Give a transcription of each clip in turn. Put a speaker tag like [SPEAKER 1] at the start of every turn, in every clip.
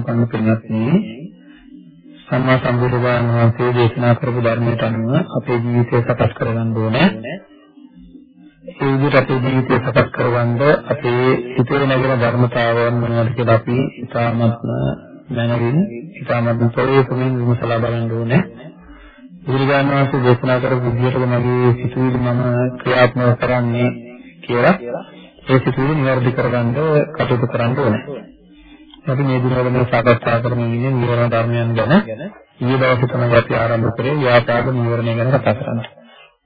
[SPEAKER 1] සම්පන්න පින්වත්නි සම්මා සම්බුදුරජාණන් වහන්සේ දේශනා කරපු ධර්මයට අනුව අපේ ජීවිතය සකස් කරගන්න ඕනේ. ඒ විදිහට අපේ ජීවිතය සකස් කරගන්න අපේ හිතේ නැගෙන ධර්මතාවයන් මොනවද කියලා අපි ඉතාමත්ම දැනගෙන ඉතාමත්ම පරිපූර්ණ විමසලා බලන්න ඕනේ. බුදුරජාණන් වහන්සේ දේශනා කරපු විදිහට මගේ සිතුවිලි මම ක්‍රියාත්මක කරන්නේ කියලා ඒ සිතුවිලි નિවර්දි කරගන්න කටයුතු කරන්න ඕනේ. අපි මේ දිනවල මේ සාකච්ඡා කරමින් ඉන්නේ නිවර්ණ ධර්මයන් ගැන. ඊයේ දවසේ තමයි අපි ආරම්භ කරේ ව්‍යාපාද නිවර්ණය ගැන කතා කරන්න.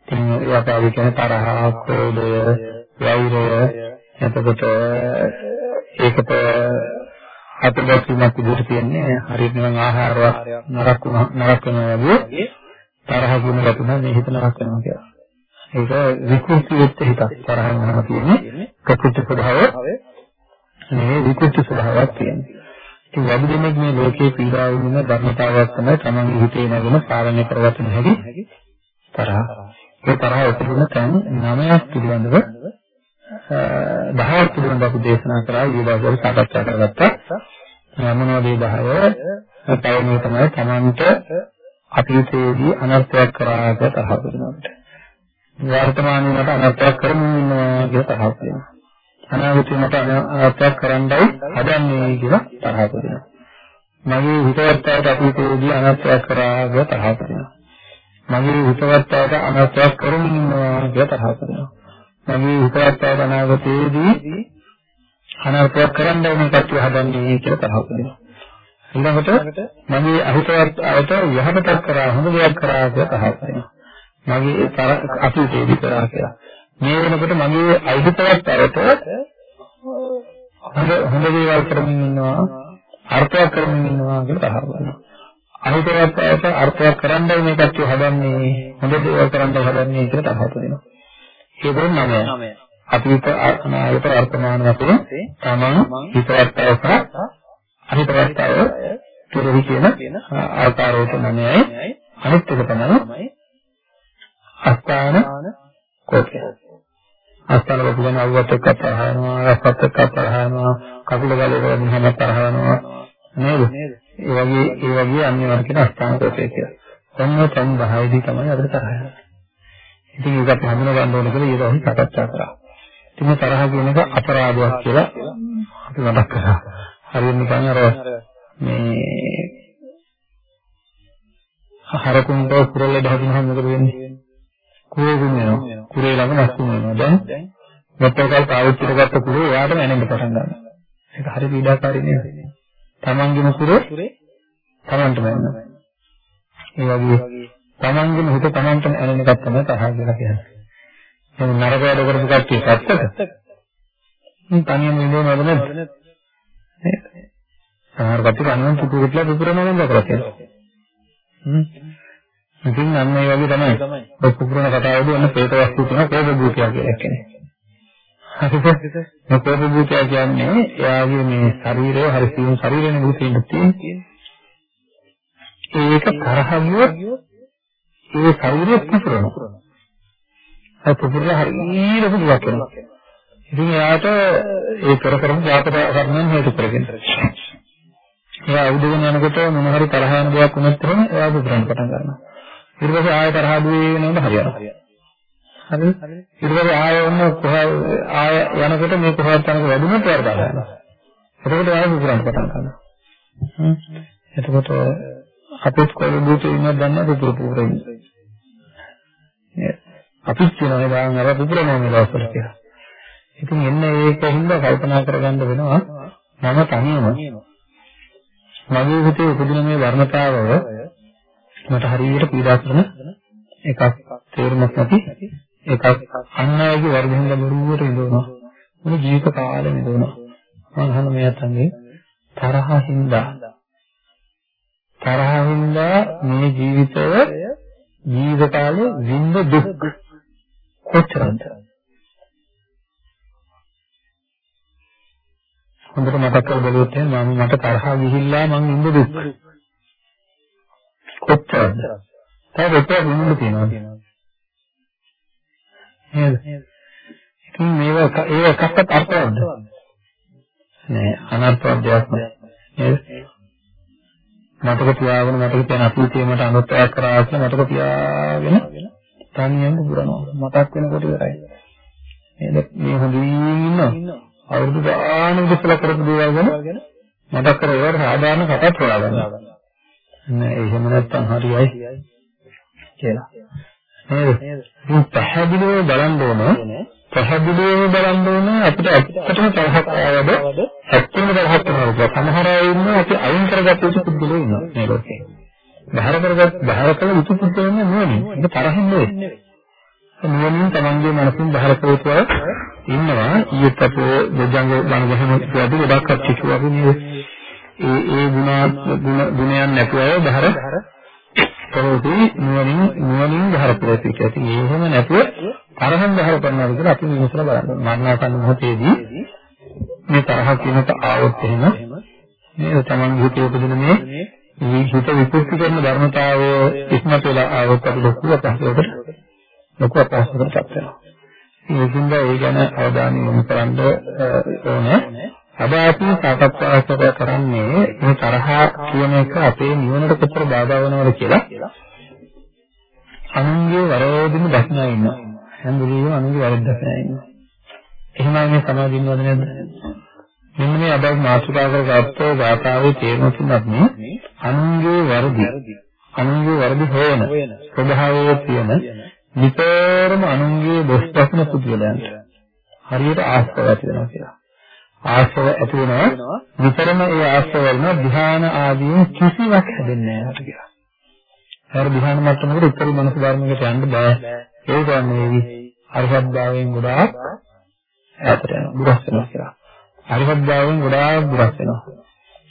[SPEAKER 1] ඉතින් ව්‍යාපාද කියන්නේ තරහ, ක්‍රෝධය, වෛරය, එතකොට ඒකට අතගැස්මක් විදිහට තියෙන්නේ හරියට නිකන් ආහාරවත් නරක නරක වෙනවා වගේ තරහ කියන ගැටුම මේ හිත නරක වෙනවා කියලා. ඒක විකෘති වෙච්ච හිතක් තරහ වෙනවා කියන්නේ ප්‍රකෘති ස්වභාව මේ විකෘති ස්වභාවයක් තියෙනවා. ඉතින් වැඩි දෙනෙක් මේ ලෝකේ පීඩා විඳින ධර්මතාවයක් තමයි තමන්ගේ හිතේ නැගෙන පාලනය කරගත හැකි තරහ. ඒ තරහ උපදින තැන් නවයක් පිළිබඳව දහයක් පිළිබඳව අපි දේශනා කරා ඊයේ දවසේ සාකච්ඡා කරගත්තා. මොනවද මේ 10? පළවෙනි තමයි තමන්ට අතීතයේදී අනර්ථයක් කරා කියලා තරහ වෙනවා. වර්තමානයේ මට අනර්ථයක් කරමින් ඉන්නවා කියලා තරහ වෙනවා. අනාගතේ මට අනර්ථයක් කරන්නයි හදන්නේ කියලා තරහ වෙනවා. මගේ හිතවත්තාට අතීතයේදී අනර්ථයක් කරා කියලා තරහ වෙනවා. මගේ හිතවත්තාට අනර්ථයක් කරමින් ඉන්නවා කියලා තරහ වෙනවා. මගේ හිතවත්තාට අනාගතයේදී අනර්ථයක් කරන්නයි මේ කට්ටිය හදන්නේ කියලා තරහ වෙනවා. ඊළඟට මගේ අහිතවත් අයට යහපතක් කරා හොඳ දෙයක් කරා කියලා කහනවා. මගේ අතීතයේදී කරා කියලා. මේ වෙනකොට මගේ අහිතවත් අයට හොඳ හොඳ දේවල් කරමින් ඉන්නවා අර්ථයක් කරමින් ඉන්නවා කියලා කහනවා. අහිතවත් අයට අර්ථයක් කරන්නයි මේ කච්චිය හදන්නේ හොඳ දේවල් කරන්නයි හදන්නේ කියලා කහනවා. ඒක නම අතීත අනාගත වර්තමාන වශයෙන් තමන් හිතවත් අයට අනිතරස්තාව කෙරෙහි කියන ආකාරයට නමයි අනිත් එක තමයි අස්ථාන කෝපය අස්ථාන කෝපය කියන අවුවත් එක්ක තරහනවා රසත් එක්ක තරහනවා කකුල ගලේ වලින් හැම තරහනවා නේද? ඒ වගේ ඒ වගේ අන්‍ය වර්ගික අස්ථාන කෝපය කියලා. ඔන්න තන් 10 දී තමයි අපිට තරහ යන්නේ ඉතින් ඒක අපි හඳුනා ගන්න ඕනේ කියලා ඊට අපි සාකච්ඡා කරා. ඉතින් තරහ කියන එක අපරාධයක් කියලා අපි මතක් කරා. හරියට නිකන් අර මේ හරකුන්ට කුරල්ල දහදිනහම මොකද වෙන්නේ? කුරේ වෙනවා. කුරේ ළඟ නැස්තුම් වෙනවා. දැන් මෙතකල් පාවිච්චි කරගත්ත කුරේ එයාටම එනෙන්න පටන් ගන්නවා. ඒක හරි පීඩාකාරී නේද? තමන්ගේම කුරේ තමන්ටම එනවා. ඒ වගේ තමන්ගේම හිත තමන්ටම එනෙන එකක් තමයි තරහ කියලා කියන්නේ. එහෙනම් නරක වැඩ කරපු කට්ටිය පැත්තක. මේ තනියම ඉඳනවද නැද්ද? සමහර කට්ටිය කන්නන් පුපු කොටලා පුපුරනවා නම් දකලා කියලා. හ්ම්. ඉතින් අන්න ඒ වගේ තමයි. ඔය පුපුරන කතාවේදී ඔන්න ප්‍රේත වස්තු කියන කෝප භූතය කියලා කියන්නේ. හරිද? මේ කෝප භූතය කියන්නේ එයාගේ මේ ශරීරය හරි සියුම් ශරීරෙන භූතයෙන් තියෙන්නේ. ඒක තරහ ගියොත් ඒ ශරීරය පුපුරනවා. ඒ පුපුරලා හරියට පුදුවක් වෙනවා. ඉතින් එයාට ඒ කර කරමු ජාතක කර්මයන් හේතු කරගෙන. එයා උදගෙන යනකොට මොන හරි තරහ යන දෙයක් වුණත් එහෙම එයා පුපුරන්න පටන් ගන්නවා. ඊට පස්සේ ආයෙ තරහ දුවේ වෙනවද හරියනවා. හරි. ඊට පස්සේ ආය ඔන්න කොහේ ආය යනකොට මේ කොහොමද තනක වැඩුණත් වර්ධා ගන්නවා එතකොට ආය පුපුරන්න පටන් ගන්නවා. එතකොට අපිත් කොයි දුක ඉන්නවද දන්නේ නැති පුපුරන්නේ අපිත් කියනවා දැන් අර පුපුරනවා මේ දවස්වල කියලා. ඉතින් එන්න ඒකින්ද කල්පනා කරගන්න වෙනවා. මම තනියම මගේ හිතේ උපදින මේ වර්ණතාවය මට හරියට පීඩා කරන එකක් තේරුමක් නැති එකක් අන් අයගේ වර්ධින්ද බොරුවට ඉඳවනවා මොන ජීවිත කාලෙම ඉඳවනවා මම අහන මේ අතන්ගේ තරහින්දා තරහින්දා මේ ජීවිතය ජීවිත කාලේ විඳ දුක්. කොච්චරද? හොඳට මතක් කරලා බලුවොත් මම මට තරහා ගිහිල්ලා මං ඉන්න දුක්. කොච්චරද? තව ඔතන විඳින්න තියෙනවා. නේද? ඉතින් මේවා ඒ එකක්වත් අර්ථවත්ද? නෑ අනර්ථවත් දෙයක් නෑ. නේද? මතක තියාගෙන මතක තියන අතීතයේ මට අනුත්තරයක් කරා කියලා මතක තියාගෙන තනියෙන් පුරනවා. මතක් වෙනකොට ඉවරයි. නේද? මේ හොඳින් ඉන්නවා. අවුරුදු ගානක් ඉස්සලා කරපු දේවල් ගැන මතක් කර ඒවට සාධාරණ කතාවක් හොයා ගන්නවා. නෑ එහෙම නැත්තම් හරියයි කියලා. නේද? මේ පැහැදිලිව බලන්න ඕන පැහැදිලිව බලන්න ඕන අපිට ඇත්තටම තරහක් ආවද ඇත්තටම තරහක් වෙනවා. සමහර අය ඉන්නවා අපි අයින් කරගත්ත යුතු පුද්ගලයෝ ඉන්නවා මේ ලෝකේ. බහැර කරගත් බහැර කළ යුතු පුද්ගලයෝ නෙවෙයි. ඒක තරහින් නෙවෙයි. නුවණින් තමන්ගේ මනසින් බහැර කරලා ඉන්නවා ඊයේත් අපේ දෙජංග බණ ගහන කියලාදී ගොඩක් කච්චි කිව්වා නේද ඒ ඒ ගුණ ගුණයන් නැතුව අය බහැර කරෝටි නුවණින් නුවණින් බහැර කරලා ඉතින් එහෙම නැතුව තරහෙන් බහැර කරනවා කියලා අපි මිනිස්සුලා බලන්න මරණාසන්න මොහොතේදී මේ තරහ කියනට ආවොත් එහෙම මේ තමන්ගේ හිතේ උපදින මේ හිත විකෘති කරන ධර්මතාවය ඉස්මතු වෙලා ආවොත් අපි ලොකු අපහසුයකට ලොකු අපහසුතාවකට පත් වෙනවා. ඒකින්ද ඒ ගැන අවධානය යොමු කරන්න ඕනේ. අද අපි සාකච්ඡා කරන්නේ මේ තරහ කියන එක අපේ නිවනට කොතර බාධා වෙනවද කියලා. අනුන්ගේ වරදින දක්නා ඉන්නවා. හැම වෙලෙම අනුන්ගේ වරද දක්නා ඉන්නවා. එහෙමයි මේ සමාජින් වද නේද? මෙන්න මේ අද මාතෘකා කරගත්තෝ ගාථාවේ තේරුම තුනක් මේ අනුන්ගේ වරදි අනුන්ගේ වරදි හොයන ස්වභාවයේ තියෙන නිතරම අනුන්ගේ දොස් දක්න පුදුලයන්ට හරියට ආශ්‍රව ඇති වෙනවා කියලා. ආශ්‍රව ඇති වෙනවා නිතරම ඒ ආශ්‍රව වලන ධ්‍යාන ආදීන් කිසිවක් හැදෙන්නේ නැහැ කියලා. හර ධ්‍යාන මට්ටමකට උත්තර මනස ධර්මයකට යන්න බෑ. ඒ කියන්නේ අරහත්භාවයෙන් ගොඩාක් ඈතට යනවා. දුරස් වෙනවා කියලා. අරහත්භාවයෙන් ගොඩාක් දුරස් වෙනවා.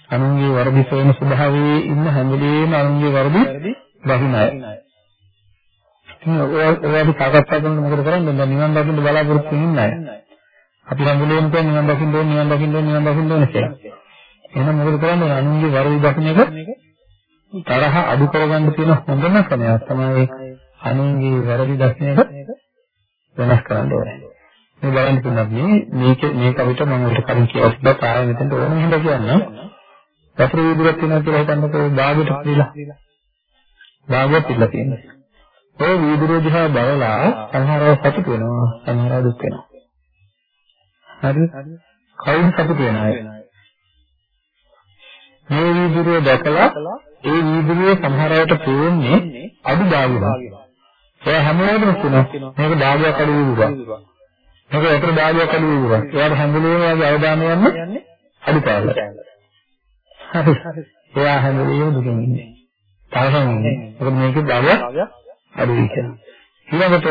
[SPEAKER 1] අනුන්ගේ වරදි සොයන ස්වභාවයේ ඉන්න හැම වෙලේම අනුන්ගේ වරදි බහින අය. ඔයාලට සාකච්ඡා කරනකොට මොකද කරන්නේ? දැන් නිවන් දකින්න බලාපොරොත්තු වෙන අය. අපි හැමෝම කියන්නේ නිවන් දකින්න ඕනේ, නිවන් දකින්න ඕනේ, නිවන් දකින්න ඕනේ කියලා. එහෙනම් මොකද කරන්නේ? අනුන්ගේ වරද දකින්න එක තරහ අඩු කරගන්න තියෙන හොඳම ක්‍රමයක් තමයි අනුන්ගේ වැරදි දකින්න එක වෙනස් කරන්න ඕනේ. මේ බලන්න තුනක් මේ මේක මේක අපිට මම උඩ කලින් කියලා තිබ්බා තාම මෙතෙන්ට ඕන හින්දා කියන්න. වතුර විදුරක් තියෙනවා කියලා හිතන්නකෝ භාගයට පිළිලා. භාගයක් පිළිලා තියෙනවා. ඔය වීදුරුව දිහා බලලා සමහරව සතුට වෙනවා සමහරව දුක් වෙනවා. හරිද? කවුද සතුට වෙන අය? මේ වීදුරුව දැකලා ඒ වීදුරුවේ සමහරවට පේන්නේ අඩු භාගයක්. ඒ හැම වෙලේම කියනවා මේක භාගයක් අඩු වීදුරුවක්. මේක අතර භාගයක් අඩු වීදුරුවක්. එයාට හැම වෙලේම යාගේ අවධානය යන්නේ අඩු පාඩලට. හරි. එයා හැම වෙලේම දුකින් ඉන්නේ. තරහින් ඉන්නේ. මොකද මේකේ භාගයක් අඩුයි කියලා. ඊළඟට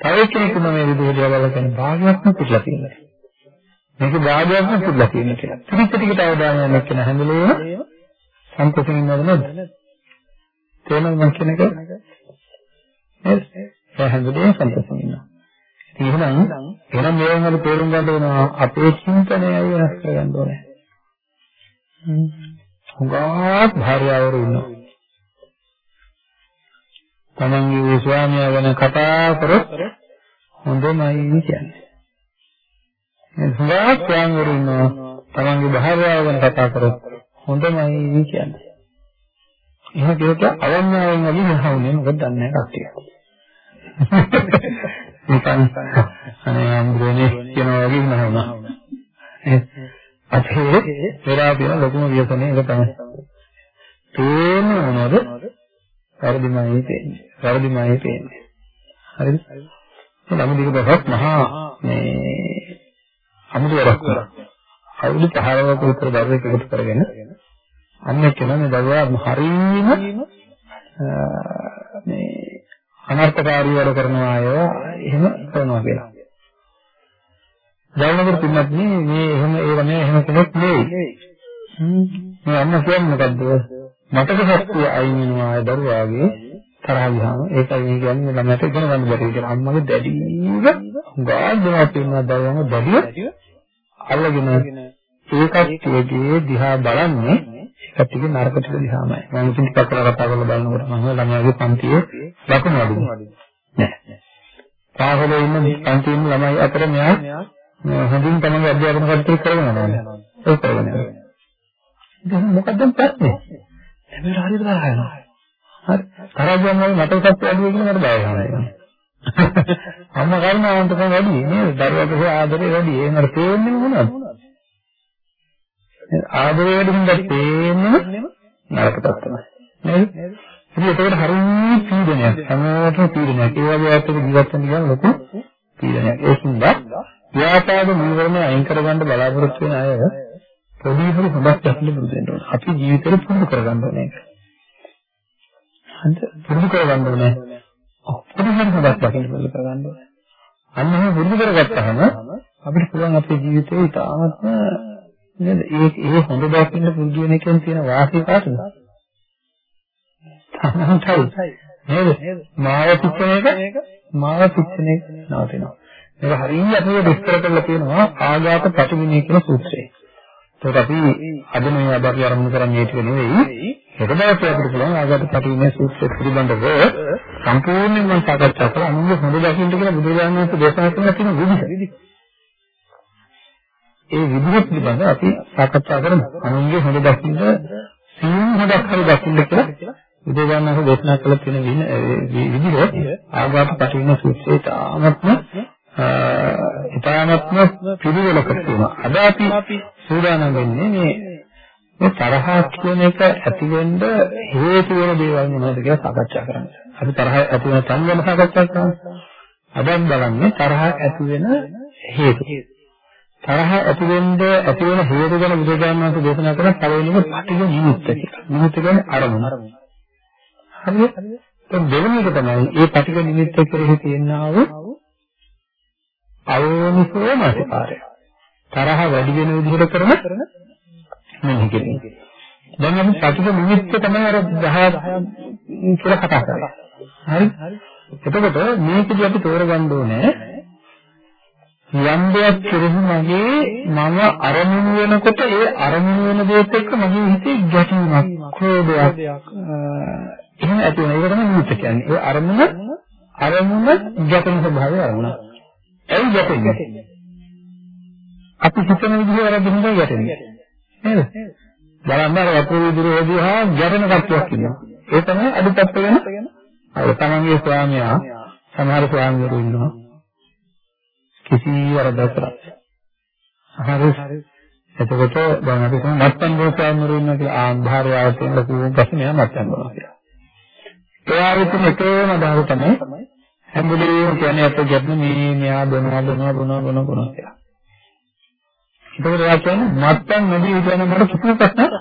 [SPEAKER 1] තව කෙනෙකුම මේ විදිහට බලලා කියන භාගයක්ම පිටලා තියෙනවා. මේක භාගයක්ම පිටලා තියෙනවා කියලා. ටික ටිකට අවධානය යොමු කරන හැම වෙලේම සංකෝචන ඉන්නවද නැද්ද? තේරෙනවද මම කියන එක? නේද? ඒ හැම වෙලේම සංකෝචන ඉන්නවා. ඉතින් එහෙනම් එහෙනම් මේවෙන් අපි තේරුම් ගන්න වෙනවා අපේ චින්තනයයි වෙනස් කරගන්න ඕනේ. හුඟක් භාර්යාවරු ඉන්නවා. තමන්ගේ ස්වාමියා ගැන කතා කරොත් හොඳමයි කියන්නේ. මේ සුවාක් ස්වාමිවරු ඉන්නවා තමන්ගේ භාර්යාව ගැන කතා කරොත් හොඳමයි කියන්නේ. එහෙම කියොත් අවඥාවෙන් වගේ නහවුනේ මොකද දන්නේ නැහැ කට්ටිය. නිකන් අනේ අම්බුනේ කියනවා වගේ නහුණා. අපේ වෙලා තියෙන ලොකුම ව්‍යසනේ ඒක තමයි. තේන්නේ මොනවද? වැරදිමයි තේන්නේ. වැරදිමයි තේන්නේ. හරිද? ළමදික බසක් මහා මේ අමුතු වැඩක් කරා. අවුරුදු 15ක විතර දරුවෙක් එකතු කරගෙන අන්න කියන මේ දරුවා හරීම මේ අනර්ථකාරී වැඩ කරනවා අය එහෙම කරනවා කියලා. දවල්නකර පින්නත් මේ එහෙම ඒව නෑ එහෙම කෙනෙක් නෙවෙයි. මේ අන්න කියන්නේ මොකද්ද? මතක ශක්තිය අයින් වෙනවා අය දරුවාගේ තරහ ගියාම. ඒකයි මේ කියන්නේ ළමයට ඉගෙන ගන්න බැරි කියලා. අම්මගේ දැඩිව ගාඩනවා කියනවා දරුවම දැඩිව අල්ලගෙන ඒකත් දිහා බලන්නේ ඒකත් ටික නරක ටික දිහාමයි. මම ඉතින් ටිකක් කරලා කතා කරලා බලනකොට මම ළමයාගේ පන්තියේ ලකුණු අඩු නෑ. පාසලේ ඉන්න පන්තියේ ඉන්න ළමයි අතර මෙයා හොඳින් තමයි අධ්‍යාපන කටයුතු කරගෙන යනවා ඒක කරගෙන යනවා දැන් මොකක්ද ප්‍රශ්නේ? එමෙලා හරියට තරහ යනවා හරි. තරහින් වල මට සත්‍ය අඩුවේ කියලා මට බය වෙනවා. අම්මා කරුණාවන්තකම වැඩි නේද? දරුවාගේ ආදරේ වැඩි. ඒ මට තේරෙන්නේ මොනවද? ආදරේ වැඩි හින්දා තේරෙන්නේ නරක තත්ත්වයි. නේද? ඉතින් ඒකට හරිය පීඩනයක්. හැමෝටම පීඩනයක්. ඒ වගේ අයත් එක්ක ජීවත් වෙන්න ගියාම ලොකු පීඩනයක්. ඒකින්ද ව්‍යාපාද නීවරණ අයින් කරගන්න බලාපොරොත්තු වෙන අය පොඩි හරි හොඳක් දකින්න පුරුදු වෙන්න ඕනේ. අපි ජීවිතේ පුරුදු කරගන්න ඕනේ. හරිද? පුරුදු කරගන්න ඕනේ. පුරුදු කරගන්නත් දකින්න පුරුදු කරගන්න ඕනේ. අන්න එහෙම පුරුදු කරගත්තාම අපිට පුළුවන් අපේ ජීවිතේ ඉතාමත්ම නේද? ඒ ඒ හොඳ දකින්න පුරුදු වෙන එකෙන් තියෙන වාසිය කාටද? තමන්ටයි. නේද? මාව පිච්චෙන එක මාව පිච්චෙන එක නවතිනවා. මේක හරියට අපිට විස්තර කරලා තියෙනවා ආඝාත පටිවිණය කියන සූත්‍රයේ. ඒකට අපි අද මේ අදාළ ආරම්භ කරන්නේ ඒක නෙවෙයි. හෙට දවසේ අපිට පුළුවන් ආගත පැටීමේ සූත්‍රය පිළිබඳව සම්පූර්ණයෙන් මම සාකච්ඡා කරලා අනුන්ගේ හොඳ දකින්න කියලා බුදුරජාණන් වහන්සේ දේශනා කරන තියෙන විදිහ. ඒ විදිහ පිළිබඳව අපි සාකච්ඡා කරමු. අනුන්ගේ හොඳ දකින්න සියුම් හොදක් හරි දකින්න කියලා බුදුරජාණන් වහන්සේ දේශනා කළ තියෙන විදිහ ආගත පැටීමේ සූත්‍රයේ තාමත්ම ඉතාමත්ම පිළිවෙලක තියෙනවා. අද අපි සූදානම් වෙන්නේ මේ මේ තරහ කියන එක ඇති වෙන්න හේතු වෙන දේවල් මොනවද කියලා සාකච්ඡා කරන්න. අපි තරහ ඇති වෙන තන් ගැන සාකච්ඡා කරනවා. අද බලන්නේ තරහ ඇති වෙන හේතු. තරහ ඇති වෙන්න ඇති වෙන හේතු ගැන බුදුරජාණන් වහන්සේ දේශනා කරන පළවෙනිම පටිඝ නිමිත්ත කියලා. නිමිත්ත කියන්නේ අරමුණ. හරිද? දැන් දෙවෙනි එක තමයි මේ පටිඝ නිමිත්ත කෙරෙහි තියෙනා වූ අයෝනිසෝ මානසිකාරය. තරහ වැඩි වෙන විදිහට කරන මෙහි කිරීම. දැන් අපි පටිඝ නිමිත්ත තමයි අර 10 කියලා කතා කරලා. හරි? එතකොට මේකදී අපි තෝරගන්න ඕනේ යම් දෙයක් කෙරෙහි මගේ මම අරමුණු වෙනකොට ඒ අරමුණු වෙන දේත් එක්ක මගේ හිතේ ගැටීමක් ක්‍රෝධයක් එහෙම ඇති වෙන එක තමයි නිමිත්ත කියන්නේ. ඒ අරමුණ අරමුණ ගැටෙන ස්වභාවය අරමුණ. ඇයි ගැටෙන්නේ? අපි හිතන විදිහ වරදින් ගැටෙන්නේ. නේද? බලන්න අර වතුර විදුරේදී හා ගැටෙන කට්ටියක් ඉන්නවා. ඒ තමයි අඩුපත් වෙන අර තමන්ගේ ස්වාමියා සමහර ස්වාමීවරු ඉන්නවා. කිසි වරදක් කරන්නේ. හරි. එතකොට දැන් අපි කියමු මත්පැන් බෝ ස්වාමීවරු ඉන්නවා කියලා ආන්ධාරයාව තියෙන ලොකු ප්‍රශ්නයක් මත්පැන් බෝනවා කියලා. ඒ ආරිතින් එකම අදහස තමයි හැම වෙලේම කියන්නේ අපේ ගැටන මේ මෙයා බොනවා බොනවා බොනවා බොනවා කියලා. ඒකෝට එයා කියන්නේ මත්පැන් නොදී හිටියම මට කිසිම ප්‍රශ්නයක්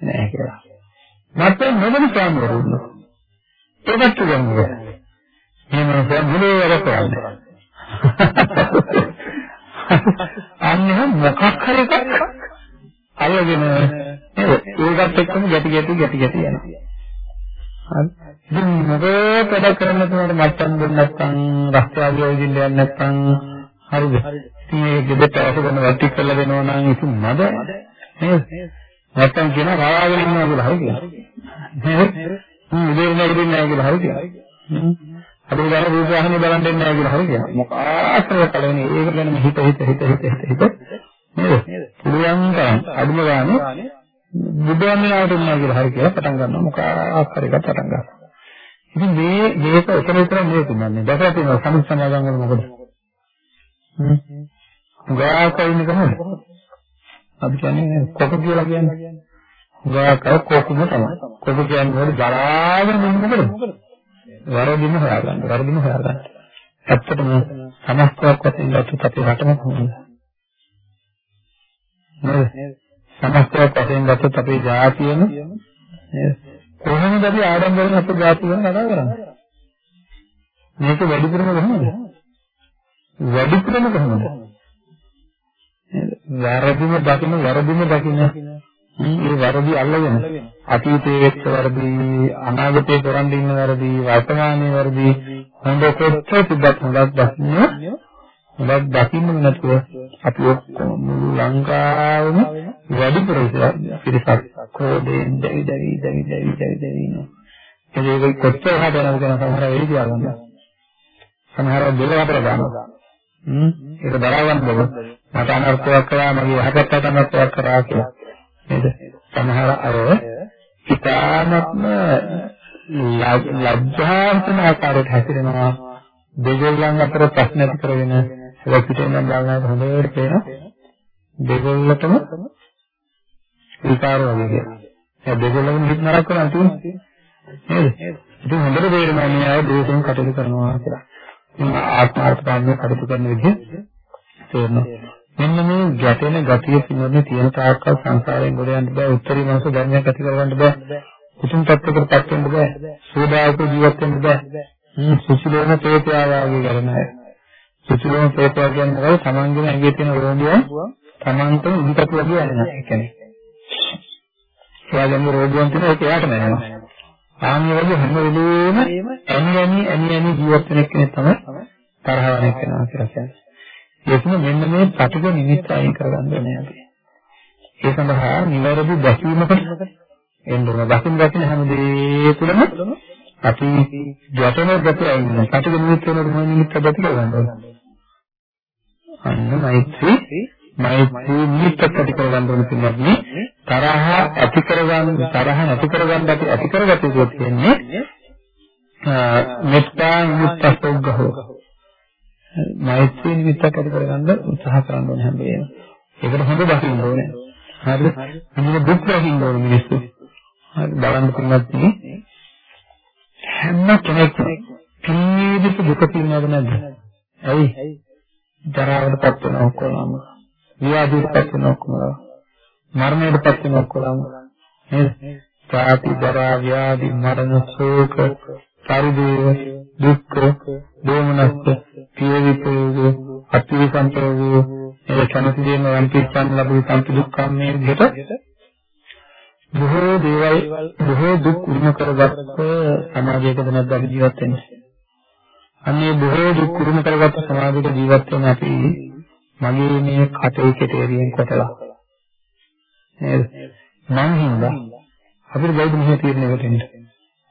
[SPEAKER 1] නැහැ කියලා. මත්පැන් නොදී සාමවරු ඉන්නවා. ඒකට කියන්නේ. එහෙම නැත්නම් මුලේ වැඩ කරන්නේ. අන්න මොකක් හරි එකක් අල්ලගෙන නේද? ඒකත් එක්කම ගැටි ගැටි ගැටි ගැටි යනවා. හරි. ඉතින් මොකද වැඩ කරන්න තුනට මත්පැන් දෙන්න නැත්නම් රස්තාවිය විදින්න යන්න නැත්නම් හරිද? මේ ගෙදරට අවශ්‍ය කරන වැටි කරලා දෙනවා නම් ඉතින් මද නේද? නැත්තම් කියන රාගෙන ඉන්නවා කියලා හරි කියලා. නේද? හ්ම් උදේ ඉන්න ඉතින් නැහැ කියලා හරි කියලා. අද උදාහරණ රූප වාහනේ බලන් දෙන්නේ නැහැ කියලා හරි කියලා. මොකාස්තර කලවනේ ඒක ගැන හිත හිත හිත හිත හිත හිත නේද? පුළුවන් තරම් අඩුම ගානේ බුද්ධ වන්දනාවට ඉන්නවා කියලා හරි කියලා පටන් ගන්නවා මොකාස්තර එක පටන් ගන්නවා. ඉතින් මේ මේක උතර උතර මේ තුනන්නේ. දැකලා තියෙනවා සමුත් සමාගම් වල මොකද? හ්ම්. ගාක ඉන්නේ කොහොමද? අපි කියන්නේ කොක කියලා කියන්නේ. ගාක කොකුම තමයි. කොක කියන්නේ ජලාගෙන ඉන්නේ මොකද? වරදින හොයාගන්න. වරදින හොයාගන්න. ඇත්තටම සමස්තයක් වශයෙන් ගත්තොත් අපේ රටම කොහොමද? නේද? සමස්තයක් වශයෙන් ගත්තොත් අපේ ජාතියම නේද? කොහොමද අපි ආඩම්බරෙන් අපේ ජාතිය ගැන කතා කරන්නේ? මේක වැඩිපුරම කොහොමද? වැඩිපුරම කොහොමද? වැරදිම දකින්න වැරදිම දකින්න මේ වැරදි අල්ලගෙන අතීතයේ වෙච්ච වැරදි අනාගතේ කරන් ඉන්න වැරදි වර්තමානයේ වැරදි හොඳ කොච්චර තිබ්බත් හොඳක් දකින්න හොඳක් දකින්න නැතුව අපි ඔක්කොම මුළු ලංකාවම වැඩිපුර පිරිසක් කෝඩෙන් දෙවි දෙවි දෙවි දෙවි දෙවි දෙවි නෝ ඒක කොච්චර හදනවද කියන සමහර වෙලී තියාගන්න. සමහර දෙල හතර ගන්නවා. හ්ම්? ඒක දරා ගන්න බෑ මට අනර්ථයක් කරා මගේ යහපත් අනර්ථයක් කරා කියලා. නේද? සමහර අර ඉතාමත්ම ලැජ්ජාන්තන ආකාරයට හැසිරෙනවා. දෙගොල්ලන් අතර ප්‍රශ්න ඇති කරගෙන ඒක පිටින් නම් බලනකොට හොඳට පේනවා දෙගොල්ලටම විකාර වගේ කියලා. ඒ දෙගොල්ලම හිත නරක කරලා තියෙන්නේ. නේද? ඉතින් හොඳට තේරෙනවා මේ අය දෝෂෙන් කටයුතු කරනවා කියලා. ඉතින් ආත්මාර්ථකාමී කටයුතු කරන විදිහ තේරෙනවා. මෙන්න මේ ගැටෙන ගතිය පිළිබඳ තියෙන තාක්කල් සංසාරයෙන් ගොඩ යන්න බෑ උත්තරී මනස ධර්මයක් ඇති කරගන්න බෑ කුතුම් තත්ත්වයකටපත් වෙන්න බෑ සෝදායක ජීවත් වෙන්න බෑ මේ සුසිලෝම ප්‍රේතයා වාගේ කරන අය සුසිලෝම ප්‍රේතයා කියන්නේ තමන්ගේම ඇඟේ තියෙන රෝගියන් තමන්ටම ඉදිරියට වගේ යනවා ඒ කියන්නේ එයාගේම රෝගියන් තියෙන ඒක එයාට නෑනවා ආන්නේ වගේ හැම වෙලේම ඇනි ඇනි ඇනි ඇනි ජීවත් වෙන කෙනෙක් තමයි තරහවන කෙනා කියලා කියන්නේ ඒකම මෙන්න මේ පටිඝ නිමිත්ත අයින් කරගන්න ඕනේ අපි. ඒ සඳහා නිවැරදි දැකීමකට එන්න ඕන. දකින් දකින් හැම දේ තුළම අපි යටන ගතිය අයින් වෙනවා. පටිඝ නිමිත්ත වෙනකොට මොන නිමිත්ත ගති කරගන්න ඕන. අන්න මෛත්‍රී මෛත්‍රී නිමිත්ත ඇති කරගන්න ඕන කියන්නේ තරහ ඇති කරගන්න තරහ නැති කරගන්න අපි ඇති කරගත්තේ කියන්නේ මෙත්තා නිමිත්තස්සෝග්ගහෝ මෛත්‍රී නිමිත්තක් ඇති කරගන්න උත්සාහ කරන්න ඕනේ හැම වෙලේම. ඒකට හොඳ දකින්න ඕනේ. හරිද? මොන දුක් දකින්න ඕනේ මිනිස්සු. හරි බලන්න පුළුවන් හැම කෙනෙක්ම පිළිවිද දුක පිළිනවද නැද්ද? ඇයි? ජරාවටපත් වෙන ඔක්කොම. විවාදයටපත් වෙන ඔක්කොම. මරණයටපත් වෙන ඔක්කොම. නේද? ජාති ජරා ව්‍යාධි මරණ ශෝක පරිදේව දුක්ඛ දෝමනස්ස පියවිතෝ අතිවිසන්තරෝ ඒ කැමති දේම වන්තිච්ඡන් ලැබුණු සම්ප දුක්ඛම් මේ විදිහට බොහෝ දේවල් බොහෝ දුක් උරුම කරගත්ත සමාජයකද නැද්ද අපි ජීවත් වෙන්නේ. අන්නේ බොහෝ දුක් උරුම කරගත්ත සමාජයක ජීවත් වෙන අපි මගේ මේ කටේ කෙටේරියෙන් කොටලා නේද? මං හින්දා අපිට බෞද්ධ මෙහෙ තීරණයකට එන්න.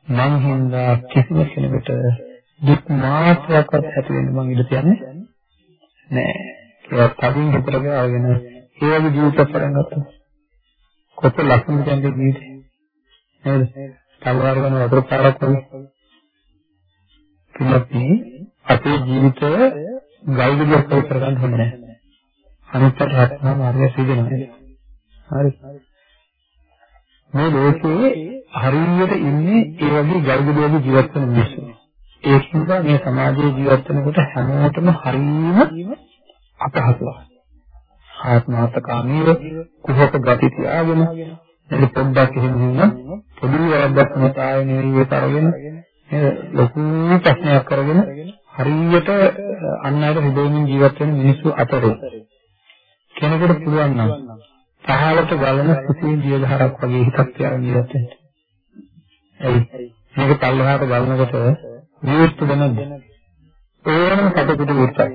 [SPEAKER 1] මං හින්දා කිසිම කෙනෙකුට දුක් මාත්‍රයක්වත් ඇති වෙන්න මං ඉඩ තියන්නේ නෑ. ඒක තදින් හිතට ගාගෙන ඒ වගේ ජීවිත පටන් ගත්තා. කොත ලක්ෂණ කියන්නේ ජීවිතේ. නේද? කවුරු කරන වතුර පාරක් වගේ. කිමත්නි අපේ ජීවිතය ගල් ගෙඩියක් වගේ කරගන්න හොඳ නෑ. අනිත් පැත්තට හත්නම් මාර්ගය සිදෙනවා. හරි. මේ ලෝකේ හරියට ඉන්නේ ඒ වගේ ගල් ගෙඩියක ජීවත් වෙන මිනිස්සු. ඒක නිසා මේ සමාජයේ ජීවත් වෙනකොට හැමෝටම හරීම අපහසුයි. ආත්මාර්ථකාමීව කුහක ගති තියාගෙන එලි පොඩ්ඩක් එහෙම වුණා පොඩි වැරද්දක් මතාය නෙවෙයි කරගෙන ලොකු ප්‍රශ්නයක් කරගෙන හරියට අන් අයට හදවමින් ජීවත් වෙන මිනිස්සු අතරේ කෙනෙකුට පුළුවන් නම් පහළට ගලන කුසී දියදහරක් වගේ හිතක් තියාගෙන ජීවත් වෙන්න. එයි මේක පල්ලෙහාට ගලනකොට විවෘතද නැද්ද? ඕනම කටයුතු විවෘතයි.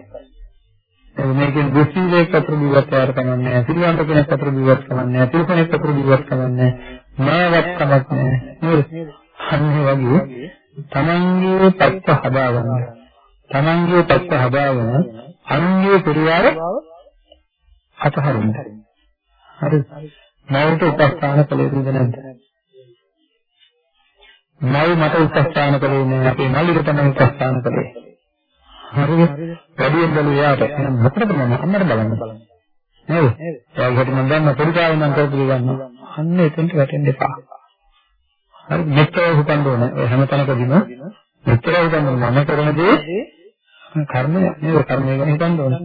[SPEAKER 1] මේකෙන් දුස්සීලයක් අතර දිවත් යාර කමන්නේ සිරිවන්ත කෙනෙක් අතර දිවත් කමන්නේ තිරසනෙක් අතර දිවත් කමන්නේ නෑවත් කමක් නෑ නේද? අන්නේ වගේ තමන්ගේ පැත්ත හදාගන්න. තමන්ගේ පැත්ත හදාගෙන අන්ගේ පරිවාර අතහරින්න. හරි. මවට උපස්ථාන කළ නැද්ද? මල් මට උපස්ථාන කළේ නෑ අපේ මල්ලිට තමයි උපස්ථාන කළේ. හරිද? වැඩියෙන් බලු යාට එහෙනම් මොකටද මම අන්නර බලන්නේ. නේද? ඒකට මම පොඩි කාලේ මම කරපු ගන්නවා. අන්න එතෙන්ට වැටෙන්න එපා. හරි මෙච්චර හිතන්න ඕනේ. ඔය හැම තැනකදීම මෙච්චර හිතන්න මම කරන දේ කර්මය නේද? කර්මය ගැන හිතන්න ඕනේ.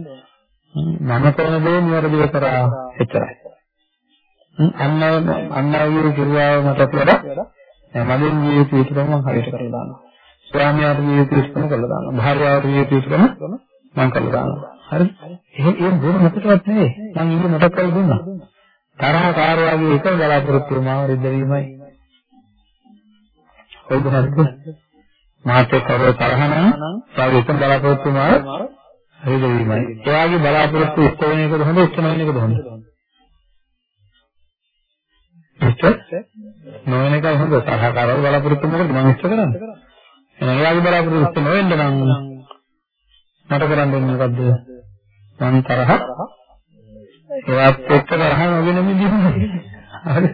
[SPEAKER 1] මම කරන දේ නිවැරදිව කරා එච්චරයි. අන්න අන්න අයුරු කිරුවාව මට වඩා මගෙන් විය යුතු යුතුකම මම හරියට කරලා දානවා. ස්වාමියාට විය යුතු යුතුකම කරලා දානවා. භාර්යාවට විය යුතු යුතුකම මම කරලා දානවා. හරි? එහෙම ඒ බොරු මොකටවත් නෙවෙයි. මම ඉන්නේ මතක් කරලා දුන්නා. තරහ කාර්යයේ එක බලාපොරොත්තු මාව රිද්දවීමයි. ඔයද හරිද? මාතේ කරව තරහ නම් සාවේ එක බලාපොරොත්තු මාව රිද්දවීමයි. එයාගේ බලාපොරොත්තු ඉෂ්ට වෙන එකද හොඳ ඉෂ්ට නොවන එකද හොඳ? ඉෂ්ට නොවන එකයි හොඳ. තරහ කාර්යව බලාපොරොත්තු මොකද මම ඉෂ්ට කරන්නේ? එහෙනම් එයාගේ බලාපොරොත්තු නොවෙන්න නම් මට කරන්න වෙන්නේ මොකද්ද? මම තරහ ඒවත් එක්ක තරහ නොගෙන මිදීමයි. හරි.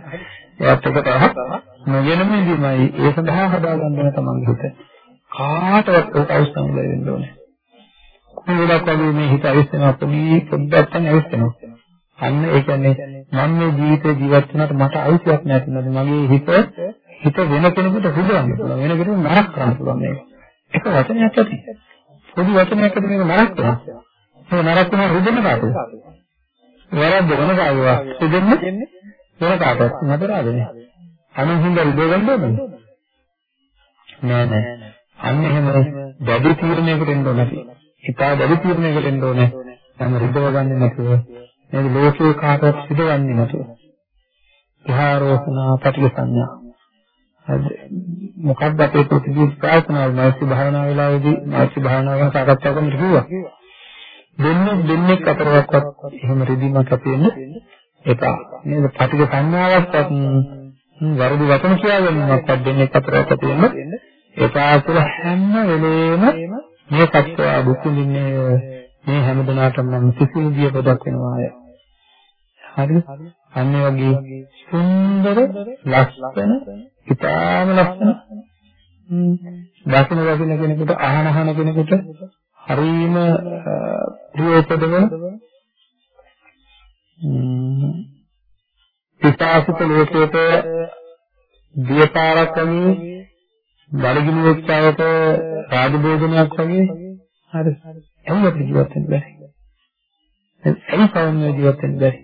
[SPEAKER 1] ඒවත් එක්ක තරහ නොගෙන මිදීමයි. ඒ සඳහා හදාගන්න ඕන තමන්ගේ හිත. කාටවත් ඒක අවශ්‍යම වෙන්න ඕනේ. කොහොමදක් වගේ මේ හිත අවිස්සනවා පොඩි පොඩ්ඩක් තමයි අවිස්සනවා. අන්න ඒ කියන්නේ මම මේ ජීවිතේ ජීවත් වෙනකොට මට අයිතියක් නැති නේද මගේ හිත හිත වෙන කෙනෙකුට හුදවන්න පුළුවන් වෙන කෙනෙකුට නරක කරන්න පුළුවන් මේක. එක වචනයක් ඇති. පොඩි වචනයක් ඇති මේක නරක කරනවා. ඒක නරක කරන රුදෙන කාටද? වැරද්ද වෙන කාටද? රුදෙන්නේ වෙන කාටද? නතරාදනේ. අනුන් හින්දා රුද ගන්න ඕනද? නෑ නෑ. අන්න එහෙම දැඩි තීරණයකට එන්න ඕනේ. හිතා දැඩි තීරණයකට එන්න ඕනේ. නම් රුදව ගන්න නැතුව නේද ලෝකේ කාටවත් සිදවන්නේ නැතුව. විහාරෝසනා පටිඝ සංඥා. හරිද? මොකක්ද අපේ ප්‍රතිදී ප්‍රාර්ථනාව මානසික භාවනා වෙලාවේදී මානසික භාවනාව ගැන සාකච්ඡා කරන්න කිව්වා. දෙන්නේ දෙන්නේ අතරවත් එහෙම රිදීමක් ඇති වෙන්න එපා. නේද? පටිඝ සංඥාවක්වත් වරදි වචන කියාගන්නවත් දෙන්නේ අතරවත් ඇති වෙන්න එපා කියලා හැම වෙලේම මේ සත්‍යය දුක් විඳින්නේ මේ හැමදෙනාටම මම සිසිල් පොදක් වෙනවා අය. හරි? අන්න වගේ සුන්දර ලස්සන, ඉතාම ලස්සන දකින දකින කෙනෙකුට අහන අහන කෙනෙකුට හරීම ප්‍රියපදවන පිටාසිත ලෝකයට දියපාරක් වගේ බඩගිනි වෙච්චාවට රාජභෝජනයක් වගේ. හරි. ඇයි අපිට ජීවත් වෙන්න බැරි. ඇයි සෞම්‍ය ජීවත් වෙන්න බැරි.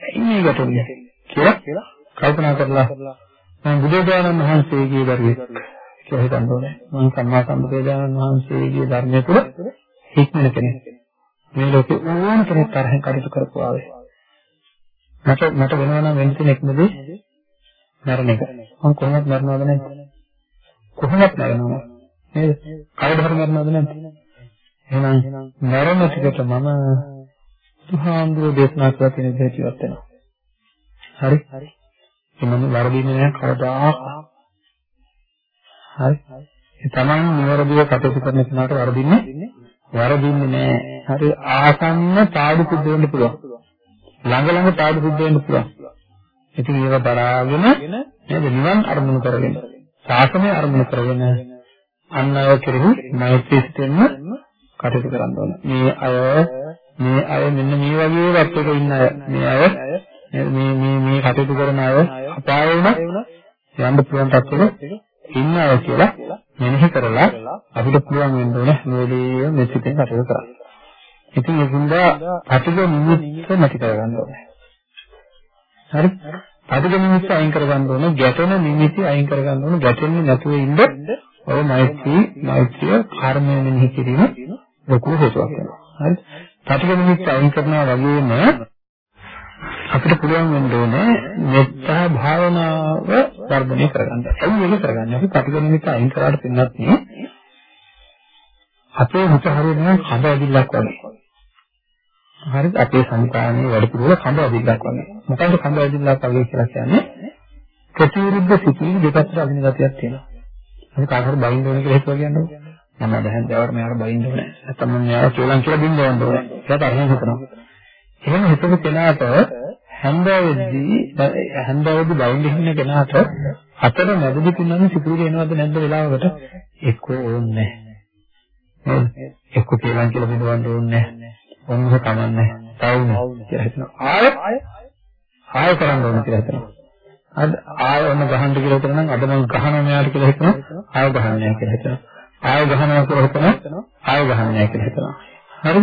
[SPEAKER 1] ඇයි මේ ගැටුනේ කියලා කල්පනා කරලා මම බුදුරජාණන් වහන්සේගේ දරුවෙක් කියලා හිතන්න ඕනේ. මම සම්මා සම්බුදුරජාණන් වහන්සේගේ ධර්මය තුළ හික්මන කෙනෙක්. මේ ලෝකේ ඕන කෙනෙක් තරහෙන් කටයුතු කරපු ආවේ. මට මට වෙනවා නම් වෙන්න තියෙන එකම දේ මරණ එක මම කොහොමද මරනවද නැද්ද කොහොමද මරනවා නේද කවදාද මරනවද නැද්ද එහෙනම් මරණ ටිකට මම බුදුහාමුදුරේ දේශනා කරලා තියෙන විදිහට ඉවත් වෙනවා. හරි? හරි. මම වරදින්නේ නැහැ කවදාක. හරි? ඒ තමන් නිවැරදිව කටයුතු කරන කෙනාට වරදින්නේ වරදින්නේ නැහැ. හරි ආසන්න පාඩු සිද්ධ වෙන්න පුළුවන්. ළඟ ළඟ පාඩු සිද්ධ වෙන්න පුළුවන්. ඉතින් ඒව බලාගෙන නේද නිවන් අරමුණු කරගෙන ශාසනය අරමුණු කරගෙන අන්න අය කෙරෙහි මෛත්‍රී සිතෙන්න කටයුතු කරන්න ඕන. මේ අය මේ අය මෙන්න මේ වගේ වත්තක ඉන්න අය මේ අය මේ මේ මේ කටයුතු කරන අය අපාය වුණත් යන්න පුළුවන් තත්ත්වෙක ඉන්න අය කියලා මෙනෙහි කරලා අපිට පුළුවන් වෙන්න ඕනේ මේ මේ සිතෙන් කටයුතු කරන්න. ඉතින් ඒකින්ද පටිඝ නිමිත්ත නැති කරගන්න ඕනේ. හරි? පටිඝ නිමිත්ත අයින් කරගන්න ඕනේ, ගැටෙන නිමිති අයින් කරගන්න ඕනේ, ගැටෙන්නේ නැතුව ඉන්න ඔය මෛත්‍රී මෛත්‍රිය කර්මය මෙනෙහි කිරීම ලොකු හේතුවක් වෙනවා. හරි? පටිඝ නිමිත්ත අයින් කරනවා වගේම අපිට පුළුවන් වෙන්න ඕනේ මෙත්තා භාවනාව වර්ධනය කරගන්න. ඇයි ඒක කරගන්නේ? අපි පටිඝ නිමිත්ත අයින් කරාට පින්නත් නේ අපේ හිත හරියටම කඳ ඇදිල්ලක් වගේ. හරිද? අපේ සංකාරණයේ වැඩ පිළිවෙල කඳ ඇදිල්ලක් වගේ. මොකද කඳ ඇදිල්ලක් වගේ කියලා කියන්නේ ප්‍රතිවිරුද්ධ සිතිවිලි දෙපැත්තට අදින ගතියක් තියෙනවා. අපි කාටවත් බයින්න ඕන කියලා හිතුවා කියන්නේ. මම දැන් දවල් මෙයාට බයින්න ඕනේ. නැත්නම් මම මෙයාට කියලා කියලා බින්ද වන්න ඕනේ. ඒකට අරගෙන හිතනවා. එහෙම හිතපු කෙනාට හැන්දාවෙද්දී හැන්දාවෙද්දී බයින්න ඉන්න කෙනාට අතර මැදදී පින්නන්නේ සිතුවිලි එනවද නැද්ද වෙලාවකට එක්කෝ ඕන්නේ නැහැ නේද එක්කෝ කියලා කියලා බිඳවන්න ඕනේ නැහැ ඔන්නක කමන්නේ. තවුනේ. කියලා හිතනවා. ආයෙ ආයෙ කරන්න ඕනේ කියලා හිතනවා. අද ආයෙ ඔන්න ගහන්න කියලා හිතනවා නම් අද මම ගහනවා මෙයාට කියලා හිතනවා. ආයෙ ගහන්නේ නැහැ කියලා හිතනවා. ආයෙ ගහනවා කියලා හිතනවා. ආයෙ ගහන්නේ නැහැ කියලා හිතනවා. හරි?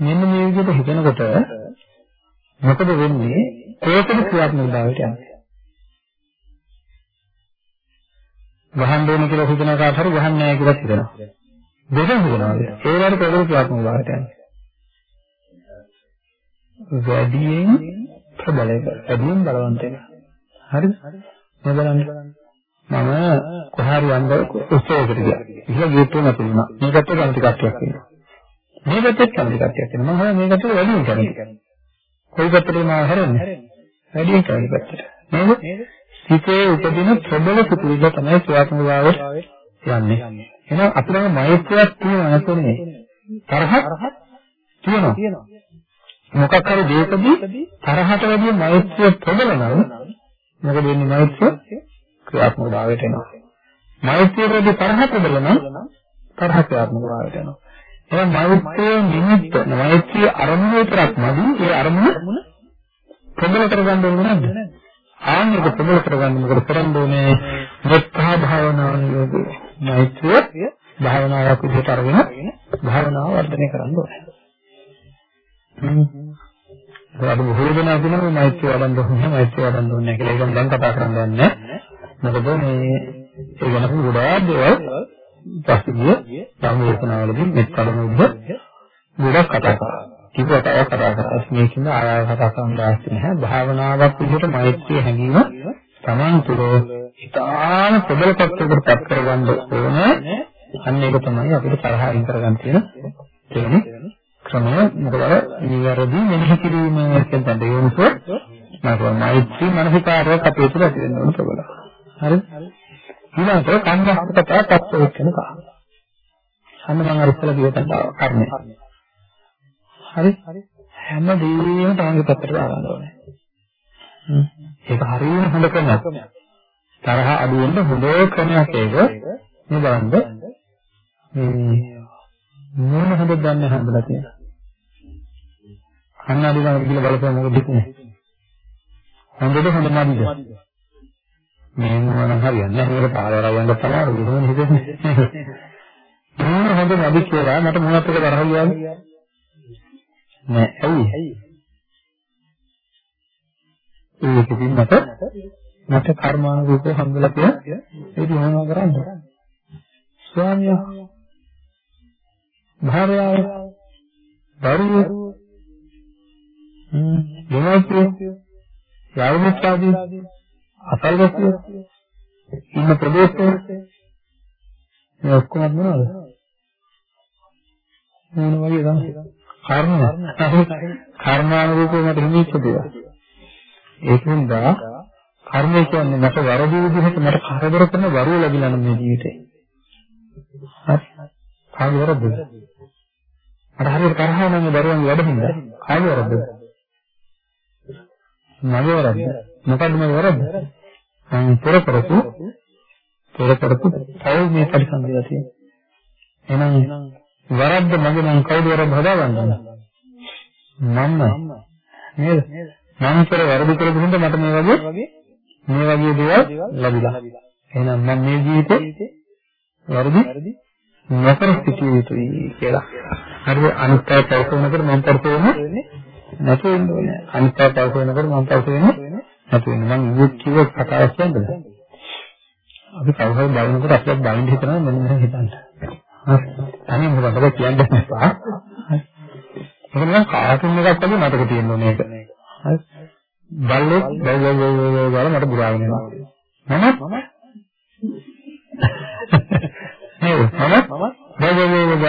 [SPEAKER 1] මෙන්න මේ විදිහට හිතනකොට මොකද වෙන්නේ? කොතන ක්‍රියාත්මක භාවයට යන්නේ? ගහන්න ඕන කියලා හිතන කාට හරි ගහන්නේ නැහැ කියලා හිතනවා දෙකම හිතනවාද ඒ වගේ කොතන ක්‍රියාත්මක භාවයට යන්නේ. වැඩියෙන් ප්‍රබලයි. වැඩියෙන් බලවන්ත වෙන හරිද? මම බලන්න. මම කොහරි යන්න උත්සවයකට ගියා. ඉතින් ගේට්ටුව නැතුණා මේකට කැමති කට්ටියක් ඉන්නවා මේ පැත්තෙත් කැමති කට්ටියක් ඉන්නවා මම හිතුවා මේ පැත්තට වැඩියෙන් කැමති කොයි පැත්තටද මම හැරෙන්නේ? වැඩියෙන් කැමති පැත්තට. නේද? සිතේ උපදින ප්‍රබල සිතුවිල්ල තමයි ක්‍රියාත්මක භාවයට යන්නේ එහෙනම් අපිට මෛත්‍රියක් තියෙනවා නැතුනේ තරහක් තියෙනවා. මොකක් හරි දෙයකදී තරහට වැඩිය මෛත්‍රිය ප්‍රබල නම් මොකද වෙන්නේ මෛත්‍රිය? ක්‍රියාත්මක භාවයට එනවා. මෛත්‍රිය වැඩි තරහ ප්‍රබල නම් තරහ ක්‍රියාත්මක භාවයට එනවා. එහෙනම් මෛත්‍රිය නිමිත්ත මෛත්‍රිය අරමුණ විතරක් නෙවෙයි ඒ අරමුණ ප්‍රබල කරගන්න ඕනේ නැද්ද ආන්නක ප්‍රබල කරගන්න මොකද කරන්න ඕනේ? මෙත්තා භාවනාව නියෝගය මෛත්‍රිය භාවනාවක් විදිහට අරගෙන භාවනාව වර්ධනය කරන්න ඕනේ ඒක බොහෝ දෙනා කියනවා මෛත්‍රිය වඩන්න ඕනේ මෛත්‍රිය වඩන්න ඕනේ කියලා. ඒක දැන් කතා කරන්න යන්නේ මොකද මේ ඒ ගැන ගොඩාක් දේවල් පස්සේ සම්මේතනවලදී මෙත් කඩන උද්ද ගොඩක් කතා කරා. කිව්වට අය කතා කරා. මේකින්ද ආය ආය කතා කරන්න අවශ්‍ය නැහැ. භාවනාවක් විදිහට මෛත්‍රිය හැඟීම තමන් තුළ ඉතාම ප්‍රබල තත්ත්වයකට පත් කරගන්න ඕනේ. අන්න ඒක තමයි අපිට තරහ අයින් කරගන්න තියෙන තේරුම. ක්‍රමය මොකද නිවැරදි මෙනෙහි කිරීම කියන තැනට යොමුසොත් මාතෘ මෛත්‍රී මානසිකාරයක් අපේ තුළ ඇති වෙන්න ඕන ප්‍රබල. හරිද? ඊළඟට කන්දහකට තත්ත්ව වෙන කා. අන්න මම අර ඉස්සලා කිව්ව තැනට කර්මය. හරි? හැම දෙයක්ම තමන්ගේ පැත්තට දාගන්න ඕනේ. ඒක හරියම හොඳ ක්‍රමයක්. තරහ අඩු වෙන්න හොඳ ක්‍රමයක් ඒක. මේ බලන්න. මේ මොන හොඳද දන්නේ හම්බලා තියෙනවා. කන්නාඩි ළඟට ගිහලා බලපුවා මොකද හිතන්නේ? හොඳද හොඳ නැද්ද? මේ මොනවා හරියන්නේ නැහැ. මේක පාරවල් යන්න තමයි කොහොමද හිතන්නේ? මොන හොඳ නැද්ද කියලා මට මොනවත් එක තරහ ගියාද? නෑ ඇයි? ඒකකින් මට මට කර්මානුරූපව හම්බෙලා තියෙන ඒක මොනවා කරන්නේ? ස්වාමියා භාර්යාව දරුවෝ දෙමව්පියෝ යාළුවෝත්පාදී අසල්වැසියෝ ඉන්න ප්‍රදේශයේ මේ ඔක්කොම මොනවද? මොන වගේ තමයි කර්ම. කර්මානුරූපව මට හිමිච්ච දේවල්. ඒකෙන්ද කර්මය කියන්නේ මට වරදි විදිහට මට කරදර කරන වරුව ලැබිලා නම් මේ ජීවිතේ හරි කාගේ වරදද මට හරියට තරහ නම් දරුවන්ගේ වැඩින්ද කාගේ වරදද මගේ වරද. මොකද්ද මගේ වරද? මම පෙර කරපු පෙර කරපු තව මේ පරිසම්පදලා තියෙනවා. එහෙනම් වරද්ද මගේ නම් කවුද වරද්ද හදාගන්නද? මම නේද? මම පෙර වැරදි කරපු හින්දා මට මේ වගේ මේ වගේ දේවල් ලැබිලා. එහෙනම් මම මේ ජීවිතේ වැරදි නොකර සිටිය යුතුයි කියලා. හරිද? අනිත් අය පරිසෝනකට මම පරිසෝන නැතු වෙන්න ඕනේ. අනිත් පැත්ත අවශ්‍ය වෙනකොට මම පස්සේ වෙන්නේ නැතු වෙන්න. මම ඊයේ කිව්ව කතාවක් කියන්නද? අපි කවුරුහරි බලනකොට අපිට බයින්ඩ් හිතනවා මෙන්න මෙහෙම හිතන්න. හරි. අනේ මොකටද කියන්නේ. හරි. නම් කාටුන් එකක් වගේ මතක තියෙන්න ඕනේ ඒක. හරි. බල්ලෙක් බව බව බව ගාලා මට බුරාගෙන එනවා. මම නේද? මම බව බව බව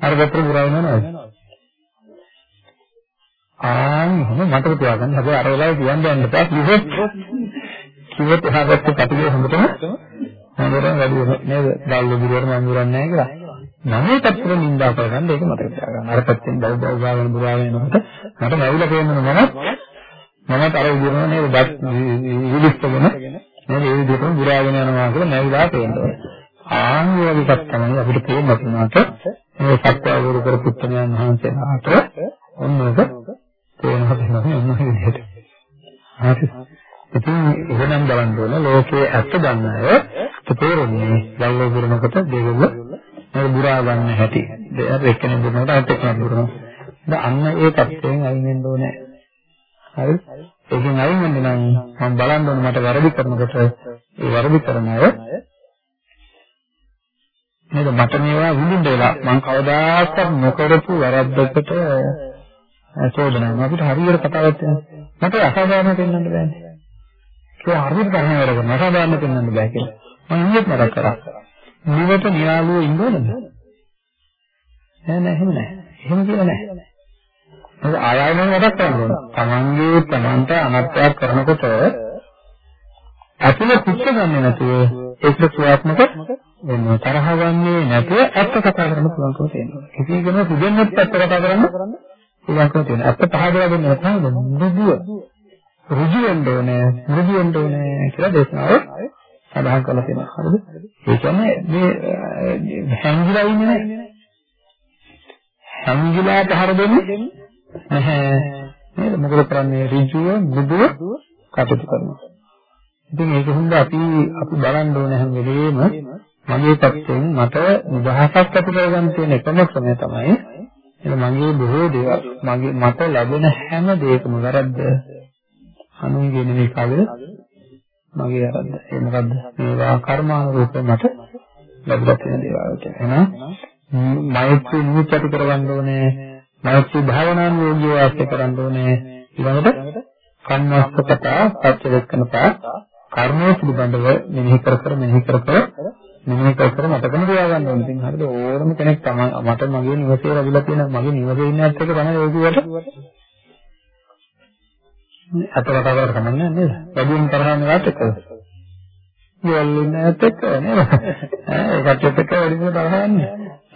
[SPEAKER 1] අර පැත්තට බුරාගෙන යනවා. එහෙම මතක තියාගන්න. හැබැයි අර වෙලාවේ කියන්න යන්න එපා. කිව්වොත් කිව්වොත් එහා පැත්තේ කටුවේ හොඳටම හොඳටම වැඩි වෙනවා. නේද? බල්ලු බුරුවට මම බුරන්නේ නැහැ කියලා. මම පැත්තට නින්දා කරගන්න ඒක මතක තියාගන්න. අර පැත්තෙන් බව බව ගාගෙන බුරාගෙන යනකොට මට නැවිලා පේන්න මම මමත් අර විදිහම නේද බත් විලිස්සගෙන නේද ඒ විදිහටම බුරාගෙන යනවා කියලා නැවිලා පේනවා. ආන්‍ය වගේ එකක් තමයි අපිට තේරුම් ගන්නට මේ සත්‍යවරු කරපු පුත්‍රයන් වහන්සේලාට ඔන්නෝක තේරෙනවා වෙනවා ඔන්න ඔය විදිහට. හරි. ඉතින් එහෙනම් බලන්න ඕන ලෝකයේ ඇත්ත දන්න අය තේරෙන්නේ ගල්ලෝ බුරනකොට දෙවියෝ නේද බුරා ගන්න හැටි. දෙයක් එක්කෙනෙක් බුරනකොට අනිත් එක්කෙනෙක් බුරනවා. දැන් අන්න ඒ තත්ත්වයෙන් අයින් වෙන්න ඕනේ. හරි? ඒකෙන් අයින් වෙන්න නම් මම බලන්න ඕනේ මට වැරදි කරනකොට ඒ වැරදි කරන අය නේද මට මේවා විඳින්න වෙලා මම කවදාකවත් නොකරපු වැරද්දකට චෝදනා අපිට හරියට කතාවක් තියෙනවා මට අසාධාරණ පෙන්වන්න බෑනේ ඒක හරියට කරන වැඩ කරනවා අසාධාරණ පෙන්වන්න බෑ කියලා මම ඊයේත් මතක් කරා නිවට නිරාලුව ඉන්න ඕනද නෑ නෑ එහෙම නෑ එහෙම කියලා නෑ ඒක ආයයම මතක් කරගන්න ඕන තමන්ගේ තමන්ට අනත්යක් කරනකොට ඇතුළේ කුච්ච ගන්න නැතුව ඒක ක්‍රියාත්මක වෙනවා තරහ ගන්නේ නැතුව ඇත්ත කතා කරන්න පුළුවන්කම තියෙනවා. කිසි කෙනෙක් සුදෙන්නත් ඇත්ත කතා කරන්න පුළුවන්කම තියෙනවා. ඇත්ත පහදලා දෙන්න නැත්නම් මෘදුව. ඍජු වෙන්න ඕනේ, මෘදු වෙන්න ඕනේ කියලා දේශනාව සඳහන් කරලා තියෙනවා. හරිද? ඒ කියන්නේ මේ හැංගිලා ඉන්නේ නැහැ. හැංගිලා පහර දෙන්නේ නැහැ. නේද? මොකද කරන්නේ? ඍජුව, මෘදුව කටයුතු කරනවා. ඉතින් ඒක හින්දා අපි අපි බලන්න ඕන හැම වෙලේම මගේ පැත්තෙන් මට නිදහසක් ඇති කරගන්න තියෙන එකම ක්‍රමය තමයි එන මගේ බොහෝ දේවල් මගේ මට ලැබෙන හැම දෙයකම වැරද්ද අනුන්ගේ නෙමෙයි කවද මගේ වැරද්ද. ඒ මොකද්ද? මේවා කර්මානුරූපව මට ලැබලා තියෙන දේවල් එහෙනම් මෛත්‍රී නිමිති ඇති කරගන්න ඕනේ. මෛත්‍රී භාවනාන් යෝගී වාසය කරන්න ඕනේ. ඊළඟට කන්වස්තකතා සත්‍ය වෙක්කනතා කර්මය පිළිබඳව මෙනෙහි කර කර මෙනෙහි කර කර මෙනෙහි කර කර මතකම තියාගන්න ඕනේ. ඉතින් හරිද? ඕනම කෙනෙක් තමයි මට මගේ නිවසේ ලැබිලා තියෙන මගේ නිවසේ ඉන්න ඇත්ත එක තමයි යෝගියට අත කතා කරලා කමන්නේ නේද? වැඩිම තරහින් වාත් එක්කද? යල්ලින් ඇත්ත එක්ක නේද? ඈ ඒකට එක්ක වැඩිම තරහින්.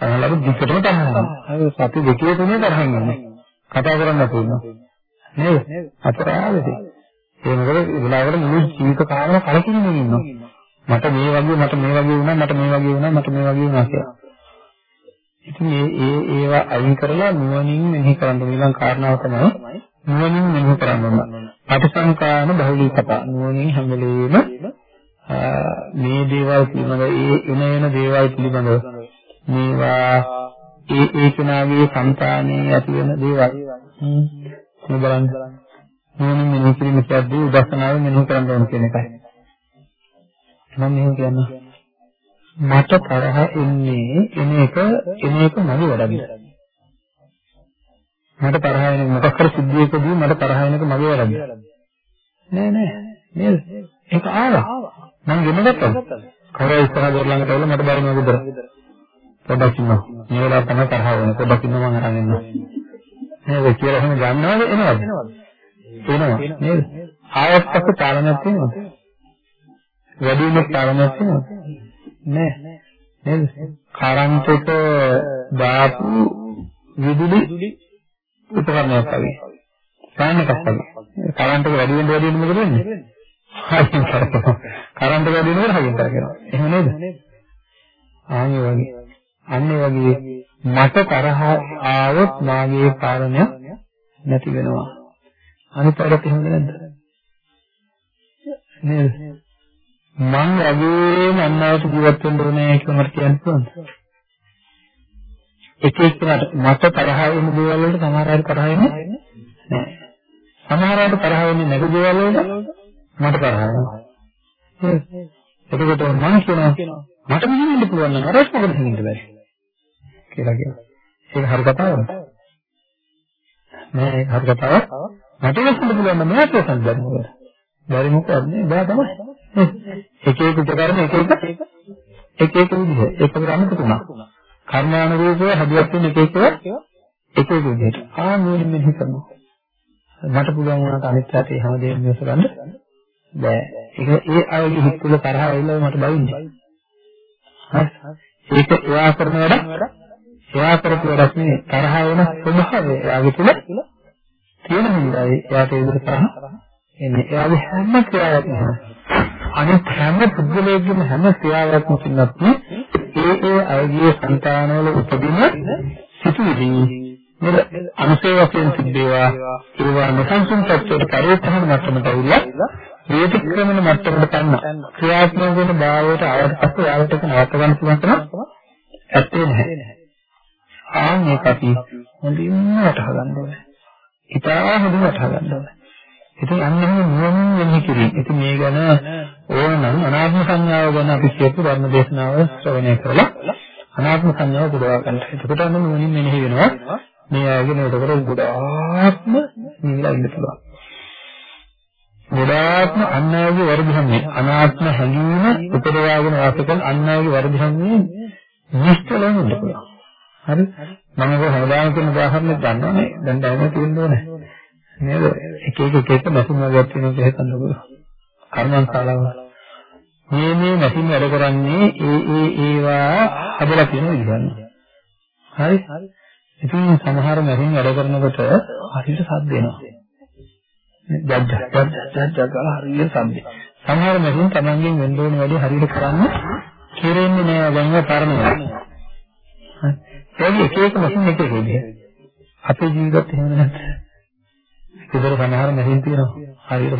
[SPEAKER 1] අහලරු දික්කටම තරහින්. හරි සති දෙකේ තුනේ තරහින් ඉන්නේ. කතා කරන්න පුළුවන්. නේද? අතරාවදී. ඒ මොකද වෙලාවකට මුළු ජීවිත කාලෙම කලකිරීමෙන් ඉන්නවා. මට මේ වගේ මට මේ වගේ වුණා මට මේ වගේ වුණා මට මේ වගේ වුණා කියලා. ඉතින් ඒ ඒ ඒවා අයින් කරලා නුවණින් මෙහි කරන්න ඊළඟ කාරණාව තමයි නුවණින් මෙහි කරන්න ඕන. පටිසංකාන බහුලී කතා නුවණින් හැම වෙලෙම මේ දේවල් පිළිබඳ ඒ එන එන දේවල් පිළිබඳ මේවා ඒ ඒ කෙනාගේ సంతානයේ ඇති වෙන දේවල්. මේ බලන්න. නුවණින් මෙහි කිරීම කියද්දී උදස්සනාවෙන් මෙහි කරන්න ඕන කියන එකයි. මම මෙහෙම කියන්නේ මට තරහ එන්නේ එන එක එන එක මගේ වැඩක්ද මට තරහ එන මොකක් හරි සිද්ධියකදී මට තරහ එන එක මගේ වැඩක්ද නෑ නෑ. නේද? ඒක ආවා. මම ගෙන්න ගත්තා කවුරු ඉස්සරහ දොර ළඟට ඇවිල්ලා මට බාරම ගෙදර පොඩ්ඩක් ඉන්නවා. මේ වෙලාව තමයි තරහ වෙන්නේ. පොඩ්ඩක් ඉන්නවා මම අරන් එන්නවා නේද? කියලා එහෙම ගන්නවද? එනවද? එනවා. නේද? ආයෙත් පස්සේ පාලනයක් තියෙනවද වැඩි වෙනස් කාරණයක් තියෙනවද? නෑ. නේද? කරන්ට් එක දාපු විදුලි උපකරණයක් වගේ. ෆෑන් එකක් වගේ. කරන්ට් එක වැඩි වෙන වැඩි වෙන මොකද වෙන්නේ? හයින් කරනවා. කරන්ට් එක වැඩි වෙනකොට හයින් කරනවා. එහෙම නේද? ආන්නේ වගේ. අන්නේ වගේ මට තරහ ආවොත් මාගේ කාරණය නැති වෙනවා. අනිත් පැත්තට එහෙමද නැද්ද? නේද? මං වගේම අන්නවට ජීවත් වෙන්න ඕනේ කියලා මට කියන්න පුළුවන්ද? එක එක්කනට මට තරහ වෙන දේවල් වලට සමහර අය තරහ වෙන්නේ නැහැ. සමහර අයට තරහ වෙන්නේ නැති දේවල් වලට මට තරහ වෙනවා. එතකොට මං කියනවා මට මෙහෙම ඉන්න පුළුවන් නම් අරස් මොකද හින්ද බැරි කියලා කියනවා. ඒක හරි කතාවක්ද? නෑ ඒක හරි කතාවක්. මට වෙන්න පුළුවන් නම් මෙයාට වෙන්න බැරි මොකද? බැරි මොකද? බෑ තමයි. එක එක උපකරණ එක එක එක එක විදිහ ඒක කරන්න තුනක් කර්මානුරූපව හදිවත් වෙන එක එක එක එක විදිහට. ආ නෝනින් මෙහි කරනවා මට පුළුවන් වුණාට අනිත් පැත්තේ හැමදේම මෙහෙස ගන්න බෑ. ඒක ඒ අයගේ හිත තුළ තරහ ඇවිල්ලා මට බයින්නේ. හරි. ඒක එයා කරන වැඩ එයා කරපු වැඩක් නෙවෙයි. තරහ වෙන ස්වභාවය එයාගේ තුළ තියෙන හින්දායි එයාට ඒ විදිහට තරහ එන්නේ. එයාගේ හැම ක්‍රියාවක්ම අනිත් හැම පුද්ගලයෙක්ගේම හැම ක්‍රියාවක්ම කින්නත් ඒ ඒ අයගේ సంతානවල උපදින සිතුවිලි නේද අනුසේ වශයෙන් සිද්ධේවා ඒවා නොසන්සුන් තත්ත්වයට පරිවර්තන මට්ටමට ඇවිල්ලා වේතික්‍රමන මට්ටමට ගන්න ක්‍රියාත්මක වෙන භාවයට ආවට පස්සේ යාවට ඒක නවත්ත ගන්න පුළුවන් තරම් ඇත්තේ නැහැ. ආන් මේක අපි හොඳින්ම වටහා ගන්න ඕනේ. ඉතාල හොඳින් වටහා ගන්න ඕනේ. ඉතින් අන්න එහෙම නුවණින් වෙන්නේ කිරි. ඉතින් මේ ගැන ඕනනම් අනාත්ම සංඥාව ගැන අපි කියපු ධර්ම දේශනාව ශ්‍රවණය කරලා අනාත්ම සංඥාව පුදවා ගන්න. එතකොට අන්න නුවණින් මෙනෙහි වෙනවා. මේ ආගෙන එතකොට ගොඩාක්ම නිවිලා ඉන්න පුළුවන්. ගොඩාක්ම අන්‍යයේ වර්ධ හැමේ අනාත්ම හැඟීම උපදවාගෙන වාසය කරන අන්‍යයේ වර්ධ හැමේ නිෂ්ඨල වෙන්න පුළුවන්. හරි? මම ඔය හැමදාම කියන උදාහරණයක් ගන්නවනේ. දැන් දැනගෙන තියෙන්න ඕනේ. නේද? එක එක එක එක මැෂින් වර්ගයක් තියෙනවා කියලා හිතන්නකෝ. කර්මන්තාලාව. මේ මේ මැෂින් වැඩ කරන්නේ ඒ ඒ ඒවා හදලා තියෙන විදිහට. හරි? ඉතින් සමහර මැෂින් වැඩ කරනකොට හරියට සද්ද එනවා. ජජ්ජ ජජ්ජ ජජ්ජ ගාලා හරියට සම්දි. සමහර මැෂින් තමන්ගෙන් වෙන්න ඕන වැඩි හරියට කරන්න කෙරෙන්නේ නෑ ගංගා තරණය. හරි. ඒක එක මැෂින් එක එක විදිහ. අපේ ජීවිතත් එහෙම නැද්ද? ඒතර සමහර මැෂින් තියෙනවා හරියට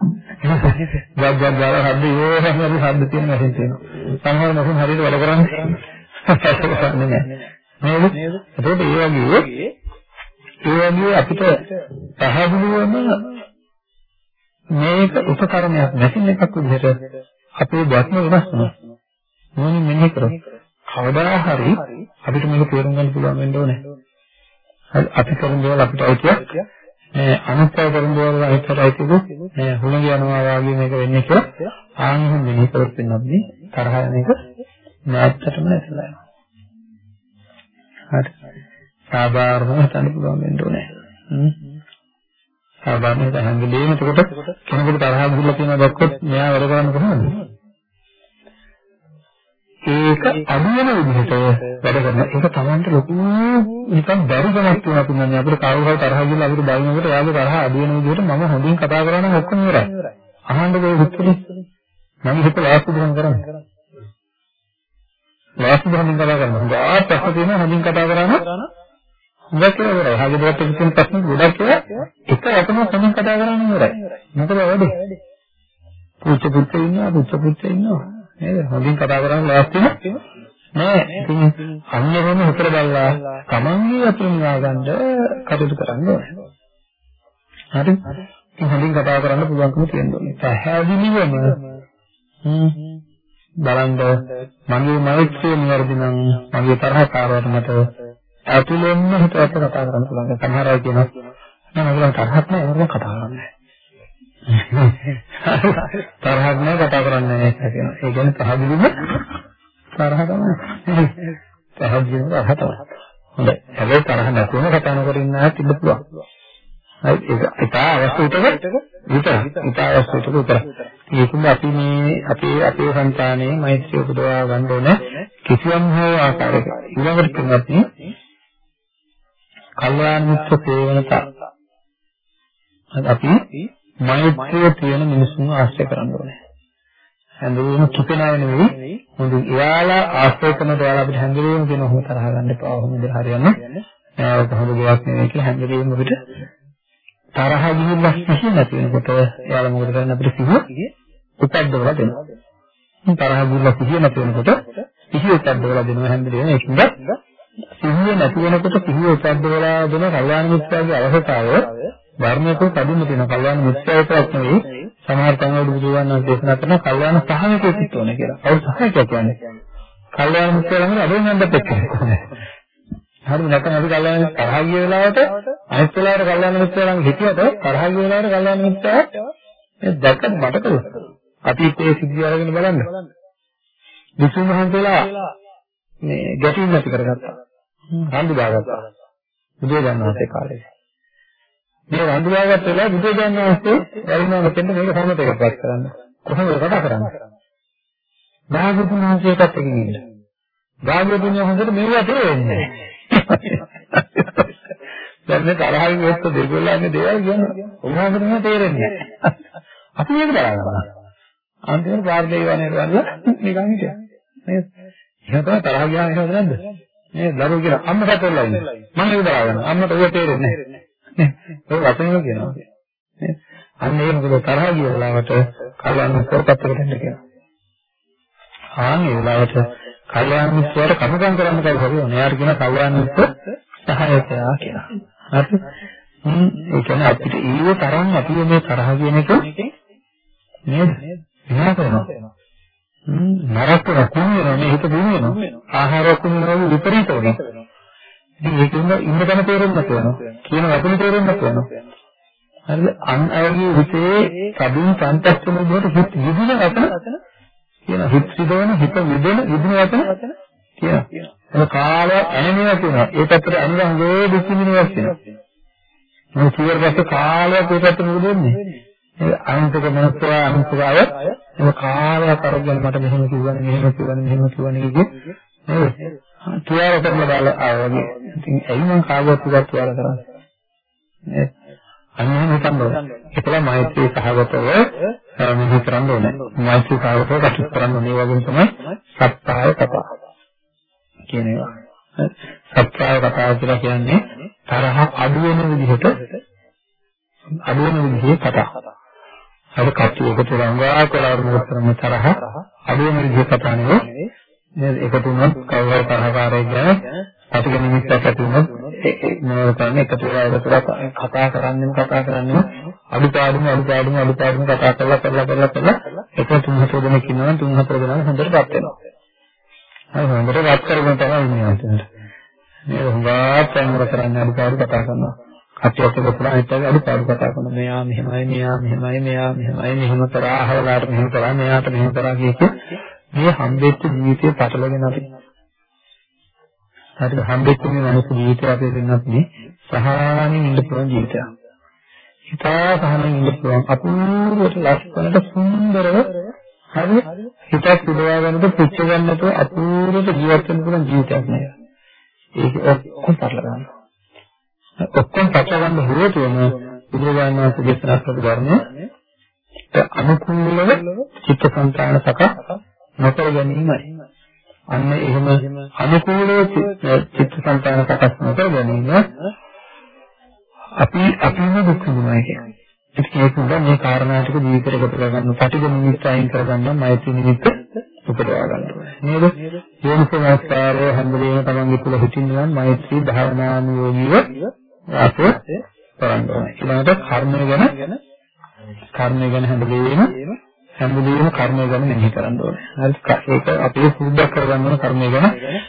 [SPEAKER 1] සම්දි. ජජ්ජ ගාලා හද්ද යෝරම හරි සද්ද තියෙන මැෂින් තියෙනවා. සමහර මැෂින් හරියට වැඩ කරන්නේ නෑ. නේද? ඒකෝට ඒ වගේ ඒ වගේ අපිට පැහැදිලිවම මේක උපකරණයක් නැතින එකක් විදිහට අපේ ධර්ම වෙනස් වෙනවා. මොනින් මෙන්න කරොත් කවදා හරි අපිට මේක තේරුම් ගන්න පුළුවන් වෙන්න ඕනේ. හරි අපි කරන දේවල් අපිට අයිතියක් මේ අනුස්සය කරන දේවල් අයිතියට අයිතිද මේ හුලඟ යනවා වගේ මේක වෙන්නේ කියලා ආන්හිම මෙහෙ කරොත් වෙනවදී තරහ යන එක නැත්තටම නැතිලා යනවා. හරි. සාධාරණව හිතන්න පුළුවන් වෙන්න ඕනේ. හ්ම්. සාධාරණව හැංගෙලීම එතකොට කෙනෙකුට තරහ ගිහිල්ලා තියෙනවා දැක්කොත් මෙයා වැඩ කරන්නේ කොහොමද? ඒක අඩු වෙන විදිහට වැඩ කරන එක Tamanට ලොකු නිකන් බැරි ගමක් තියෙනවා කියන්නේ අපිට කවුරු හරි තරහ ගිහලා අපිට බයිනකොට එයාගේ තරහ අඩු වෙන විදිහට මම හොඳින් කතා කරා නම් ඔක්කොම ඉවරයි. අහන්න දෙයක් හිතුනේ. මම හිතලා ආස්ති දෙන්න කරන්නේ. වාස්තු ධර්මෙන් කතා කරනවා. ගාත් ප්‍රශ්න තියෙනවා හොඳින් කතා කරා නම් හුඟක් කියලා ඉවරයි. හාගේ දෙයක් තියෙන ප්‍රශ්න ගොඩක් කියලා එක රටම සමින් කතා කරන්නේ ඉවරයි. මොකද වැඩි? පුච්ච පුච්ච ඉන්නවා, පුච්ච පුච්ච ඉන්නවා. නේද? හොඳින් කතා කරන්නේ ලෑස්ති නෑ. ඉතින් අන්‍යවම හිතර බලලා තමන්ගේ අතුරු නිවා ගන්න කටයුතු කරන්න ඕනේ. හරි? ඉතින් හොඳින් කතා කරන්න පුළුවන්කම තියෙන්න ඕනේ. පැහැදිලිවම හ්ම් බලන්න මගේ මෛත්‍රිය නිවැරදි නම් මගේ තරහකාරවට මට ඇතුළෙන්ම හිතවත් කතා කරන්න පුළුවන්. සමහර අය කියනවා නෑ මම තරහක් නෑ ඒවම කතා කරන්නේ තරහක් නෑ කතා කරන්නේ නෑ කියනවා. ඒ කියන්නේ පහදිලිම තරහ තමයි. පහදිලිම තරහ තමයි. හොඳයි. හැබැයි තරහ නැතුව කතා නොකර ඉන්න අය ඉන්න පුළුවන්. හරි ඒක ඉතා අවශ්‍ය උතක විතර. ඉතා අවශ්‍ය උතක විතර. ඒකෙන්ද අපි මේ අපේ අපේ సంతානයේ මෛත්‍රිය උපදවා ගන්න ඕනේ කිසියම් හෝ ආකාරයක. ඊළඟට තුනක් කල්යාණ මිත්‍ර සේවනතා. අපි මෛත්‍රිය තියෙන මිනිස්සුන් ආශ්‍රය කරන්න ඕනේ. හැඳුනීම කිපෙනව නෙවෙයි හොඳින් එයාලා ආශ්‍රය කරන දේවල් අපිට හැඳුනීම කියන හොම තරහ ගන්න එපා. ඔහොම ඉඳලා හරියන්නේ. ඒක හොඳ දෙයක් නෙවෙයි කියලා හැඳුනීම අපිට තරහ ගිහිල්ලා සිහි නැති වෙනකොට එයාලා මොකද කරන්නේ අපිට සිහිය උපද්දවලා දෙනවා. තරහ ගිහිල්ලා සිහිය නැති වෙනකොට සිහිය උපද්දවලා දෙනවා හැඳුනීම ඒකින්ද සිහිය නැති වෙනකොට සිහිය උපද්දවලා දෙන කල්යාණ මිත්‍යාගේ අවශ්‍යතාවය ධර්මයක කඩින්න තියෙන කල්යාණ මිත්‍යාවටත් නෙවෙයි සමහර තැන්වල බුදුරජාණන් දේශනා කරන කල්යාණ සහායකයෙක් ඕනේ කියලා. අවු සහායකයෙක් කියන්නේ. කල්යාණ මිත්‍යා ළඟ අදින් යන්නත් එක්ක. හරි නැත්නම් අපි කල්යාණ තරහ ගිය වෙලාවට අනිත් වෙලාවට කල්යාණ මිත්‍යා ළඟ හිටියට තරහ ගිය වෙලාවට කල්යාණ මිත්‍යා මේ දැක්ක මට කළා. අතීතයේ සිද්ධි අරගෙන බලන්න. විසුණු මහන්සලා මේ ගැටීම් නැති කරගත්තා. රණ්ඩු දාගත්තා. බුදුරජාණන් වහන්සේ කාලේ. මේ රණ්ඩු දාගත්ත වෙලාව බුදුරජාණන් වහන්සේ වරිණා මෙතෙන්ට මේක සමතයකටපත් කරන්න. කොහොමද කතා කරන්නේ? භාගතුන් වහන්සේටත් එකකින් ඉන්න. භාගතුන් වහන්සේට මේවා තේරෙන්නේ නැහැ. දැන් මේ තරහින් ඔස්ස දෙගොල්ලන්ගේ දේවල් කියන්නේ. බුදුහාමුදුරුවෝ තේරෙන්නේ නැහැ. අපි මේක බලාගන්නවා. අන්තිමට ප්‍රාර්ථනා වනේ කරලා නිකන් හිටියා. නේද? එහෙනම් තමයි තරහ ගියාම එහෙමද නැද්ද? නේද? දරුවෝ කියන අම්මට කරලා ඉන්නේ. මම ඒක බලාගන්නවා. අම්මට ඔය තේරෙන්නේ නැහැ. නේ? ඔය වචනම කියනවා. නේද? අන්න ඒ මොකද තරහ ගිය වෙලාවට කල්යනා කරපත්තකට එන්න කියනවා. ආන් ඒ වෙලාවට කල්යාණ මිත්‍රයාට කමකම් කරන්න කවුරු හරි ඕනේ. එයාට කියන කල්යාණ මිත්‍ර සහායකයා කියලා. හරි? හ්ම් ඒ කියන්නේ අපිට ඊව තරම් අපි මේ තරහ කියන එක නේද? විනා කරනවා. හ්ම් නරක රකුණ වෙනවා මේ හිත දුර වෙනවා. ආහාර රකුණ වෙනවා විපරීත වෙනවා. ඉතින් ඒකෙන්ද ඉන්න තැන තේරෙන්නත් වෙනවා. කියන වචන තේරෙන්නත් වෙනවා. හරිද? අන් අයගේ හිතේ කඩින් සංතස්තන විදිහට හිත විදින වචන කියන හිත සිදවන හිත විදෙන විදින වචන කියන. ඒක කාලය ඇනෙනවා කියනවා. ඒ පැත්තට අනුරං වේ දුක්ඛිනියක් කියනවා. මේ සියරපස්ස කාලයක් ඒ පැත්තට මොකද වෙන්නේ? ඒ අන්තික මනසවා අන්තිකය ඒ කාලයක් අරගෙන මට මෙහෙම කිව්වනේ මෙහෙම කිව්වනේ මෙහෙම කිව්වනේ කිව්වේ නේද? තුවාල කරලා දාලා ආවගේ. ඉතින් ඇයි මං කාගවත් ටිකක් තුවාල කරන්නේ? අන්න හිතන්න ඕනේ. ඒකලා මෛත්‍රී සහගතව මෙහි කරන්න ඕනේ. මෛත්‍රී සහගතව කටයුතු කරන්න ඕනේ. ඒ වගේම තමයි සත්‍යය කතා කියන ඒවා. සත්‍යය කතා කියලා කියන්නේ තරහ අඩු වෙන විදිහට අඩු වෙන විදිහේ කතා. අර කට්ටිය එකතු වෙනවා කියලා මොකද කරන්නේ තරහ අඩු වෙන විදිහේ කතා නෙවෙයි. නේද? එකතු වුණොත් කවුරු තරහකාරයෙක් ගැන අපිට නිමිත්තක් ඇති වුණොත් මොනවද කරන්නේ එකතු වෙලා එකතු වෙලා කතා කරන්නේම කතා කරන්නේම අඩුපාඩුම අඩුපාඩුම අඩුපාඩුම කතා කරලා කරලා කරලා කරලා එක තුන් හතර දෙනෙක් ඉන්නවා තුන් හතර දෙනා හොඳට රත් වෙනවා. හරි හොඳට රත් කරගෙන තමයි ඉන්නේ අතන. මේ හොඟා සංවර කරන්න අඩුපාඩු කතා කරනවා. කටියට ගොපලා හිටගෙන අඩුපාඩු කතා කරනවා. මෙයා මෙහෙමයි මෙයා මෙහෙමයි මෙයා මෙහෙමයි මෙහෙම කරා අහවලාට මෙහෙම කරා මෙයාට මෙහෙම කරා කියක මේ හම්බෙච්ච ජීවිතේ පටලගෙන අපි හරිද හම්බෙච්ච මේ මනුස්ස ජීවිතය අපේ දෙන්නත් මේ සහානෙන් ඉන්න පුළුවන් ජීවිතයක්. හිතා සහනෙන් ඉන්න පුළුවන් අපූර්වට ලස්සනට සුන්දරව හරි හිතක් පුදවා ගන්නට පුච්ච ගන්නට අපූර්වට ජීවත් වෙන්න පුළුවන් ජීවිතයක් නේද? ඒක ඔක්කොම පටල ගන්නවා. ඔක්කොම පටල ගන්න හේතුවම බුදුරජාණන් වහන්සේ දේශනා කරපු ධර්මයේ අනුකූලව චිත්තසංතාන සකස් නොකර ගැනීමයි. අන්න එහෙම අනුකූලව චිත්තසංතාන සකස් නොකර ගැනීම අපි අපිම දුක් විඳිනවා කියන්නේ. ඒක නිසා මේ කාරණා ටික ජීවිතේට කොට ගන්න පටිඝ නිමිත්ත අයින් කරගන්න මෛත්‍රී නිමිත්ත උපදවා ගන්න ඕනේ. නේද? යෝනිසෝමස්කාරය හැමදේම තමන්ගේ තුල හිතින්න නම් මෛත්‍රී භාවනානුයෝගීව වාසය කරන්න ඕනේ. ඊළඟට කර්මය ගැන කර්මය ගැන හැමදේම හැමදේම කර්මය ගැන මෙනෙහි කරන්න ඕනේ. හරි ඒක අපේ සූද්ධ කරගන්න ඕන කර්මය ගැන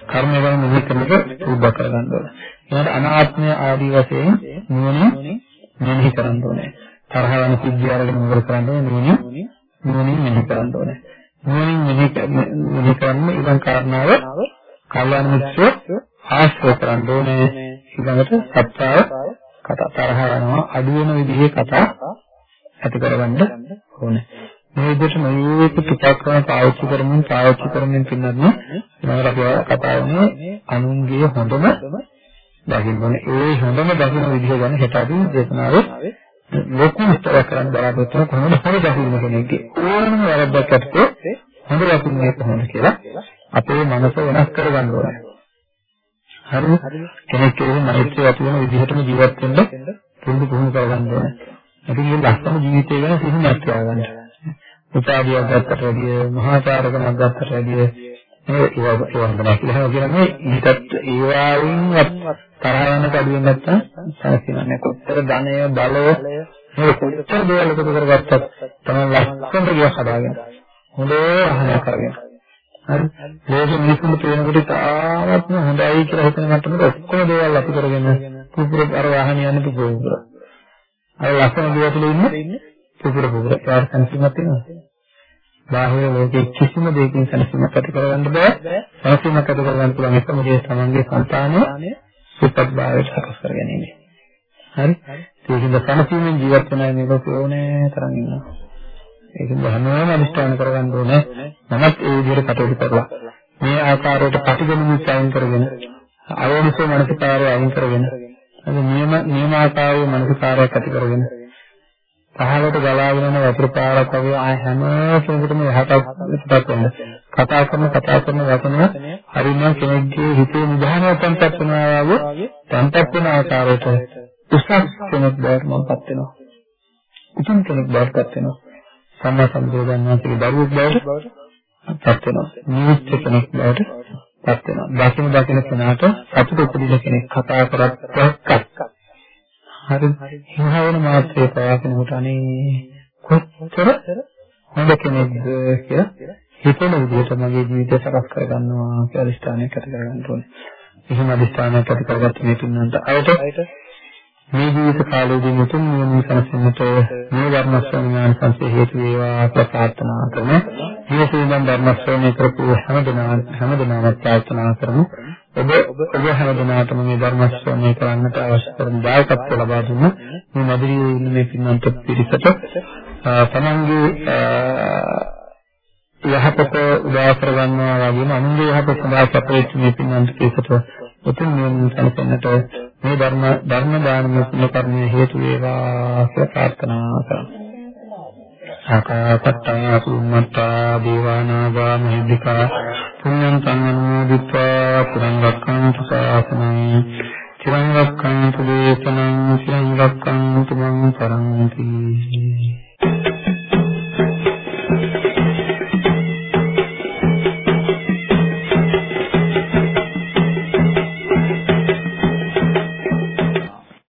[SPEAKER 1] කර්මය ගැන මෙනෙහි කරනකොට සූද්ධ කරගන්න ඕනේ. ඊළඟට අනාත්මය ආදී වශයෙන් නුවණින් මෙනෙහි කරන්න ඕනේ. තරහ යන සිද්ධිය අරගෙන මොකද කරන්න ඕනේ නුවණින් නුවණින් මෙනෙහි කරන්න ඕනේ. නුවණින් මෙනෙහි කරන්න ඊළඟ කාරණාව කල්යාණ මිත්‍ර ආශ්‍රය කරන්න ඕනේ. ඊළඟට සත්‍යාව කතා තරහ යනවා අඩු වෙන විදිහේ කතා ඇති කරගන්න ඕනේ. මේ විදිහට මේක පිටක්‍රම පාවිච්චි කරමින් පාවිච්චි කරමින් පින්නත් මම අපි කතා වුණේ අනුන්ගේ හොඳම දකින්න ඒ හොඳම දකින්න විදිහ ගැන හෙට අපි දේශනාවේ ලොකු විස්තර කරන්න බලාපොරොත්තු වෙන කොහොමද හොඳ දකින්න කෙනෙක්ගේ ඕනම වැරද්දක් ඇත්තේ හොඳ දකින්නේ කොහොමද කියලා අපේ මනස වෙනස් කරගන්න ඕනේ. හරිද? කෙනෙක් කෙරෙහි මෛත්‍රිය ඇති වෙන විදිහටම ජීවත් වෙන්න පුරුදු පුහුණු කරගන්න ඕනේ. අපි මේ ලස්සන ජීවිතය ගැන සිහිනක් තියාගන්න. උපාදියක් ගත්තට වැඩිය මහාචාරකමක් ගත්තට වැඩිය මේ ඒවා ඒවා හොඳ නැහැ කියලා කියන්නේ ඊටත් ඒවායින් තරහ යන කඩුවෙන් නැත්තම් සැලසෙන්නේ කොච්චර ධනය බලය මේ කොච්චර දේවල් එකතු කරගත්තත් තමයි ලස්සනට ගිය හදාගෙන. හොඳ ආහාර කරගෙන. හරි. ලෝක මිනිස්සුන්ට පේනකොට තාමත්ම හොඳයි කියලා හිතන මට්ටමට ඔක්කොම දේවල් අපි කරගෙන පුපුර අර වාහනේ යන්නේ පුපුර අර ලස්සන දේවල් ඉන්නේ පුපුර පුපුර. පාර සංසිමත් වෙනවා බාහිර ලෝකයේ කිසිම දෙයකින් සැලසීමක් ඇති කරගන්න බෑ. සැලසීමක් ඇති කරගන්න පුළුවන් එකම දේ තමන්ගේ సంతානය සුපත් භාවයට සකස් කර ගැනීම. හරි? ඒකින්ද සැලසීමෙන් ජීවත් වෙන මේ ලෝකේ ඕනේ තරම් ඉන්නවා. ඒකින්ද හැමෝම අනිෂ්ඨාන කරගන්න ඕනේ. මමත් ඒ විදිහට කටයුතු කරලා මේ ආකාරයට ප්‍රතිගමනය සායන් කරගෙන අයෝනිසෝ මනසිකාරය අයින් කරගෙන අද නියම නියමාකාරයේ මනසිකාරයක් ඇති කරගෙන පහළට ගලාගෙන යන වතුර පාරක් වගේ ආය හැම කෙනෙකුටම යහපත් පිටක් වෙන්න. කතා කරන කතා කරන වචන හරිනම් කෙනෙක්ගේ හිතේ නිදහනක් තැන්පත් වෙනවා වගේ තැන්පත් වෙන ආකාරයට උසස් කෙනෙක් බවට මමපත් වෙනවා. උතුම් කෙනෙක් බවට පත් වෙනවා. සම්මා සම්බුදුන් වහන්සේගේ දරුවෙක් බවට පත් වෙනවා. නිවිච්ච කෙනෙක් බවට පත් වෙනවා. දකින දකින කෙනාට සතුට උපදින කෙනෙක් කතා කරත් දැක්කත් හරි හිනා වෙන මාත්‍රේ ප්‍රවාසනකට අනේ කොච්චර හොඳ කෙනෙක්ද කියලා හිතන විදිහට මගේ ජීවිතය සකස් කරගන්නවා කියලා අදිස්ථානයක් ඇති කරගන්න ඕනේ. එහෙම අදිස්ථානයක් ඇති කරගත්ත මේ තුන්වන්ට අයට මේ ජීවිත කාලයේදී මුතුන් නිවන සැනසෙන්නට මේ ධර්ම ශ්‍රවණයන් සංසේ හේතු වේවා කියලා ප්‍රාර්ථනා කරමු. මේ සීලෙන් ධර්ම ශ්‍රවණය කරපු හැමදෙනා හැමදෙනාම ප්‍රාර්ථනා කරමු. ඔබ ඔබ හැම දිනකටම මේ ධර්ම ශ්‍රවණය කරන්නට අවශ්‍ය කරන දායකත්ව ලබා දුන්න මේ මදිරියේ ඉන්න මේ පින්වන්ත පිරිසට. තමන්ගේ යහපත උදා කර ගන්නවා වගේම අනුන්ගේ යහපත සඳහා සපේච්ච මේ පින්වන්ත පිරිසට උතුම් නිවන සැලසෙන්නට මේ ධර්ම ධර්ම දානමය පුණ්‍ය කර්මයේ හේතු වේවා කියලා ප්‍රාර්ථනා කරනවා. සකපත්තා කුම්මත්තා දේවානාගා මහිද්దికා පුඤ්ඤං සංඝනෝදිත්වා පුරං රක්ඛන්තු ශාසනං චිරං රක්ඛන්තු දේශනං චිරං රක්ඛන්තු මං පරන්ති.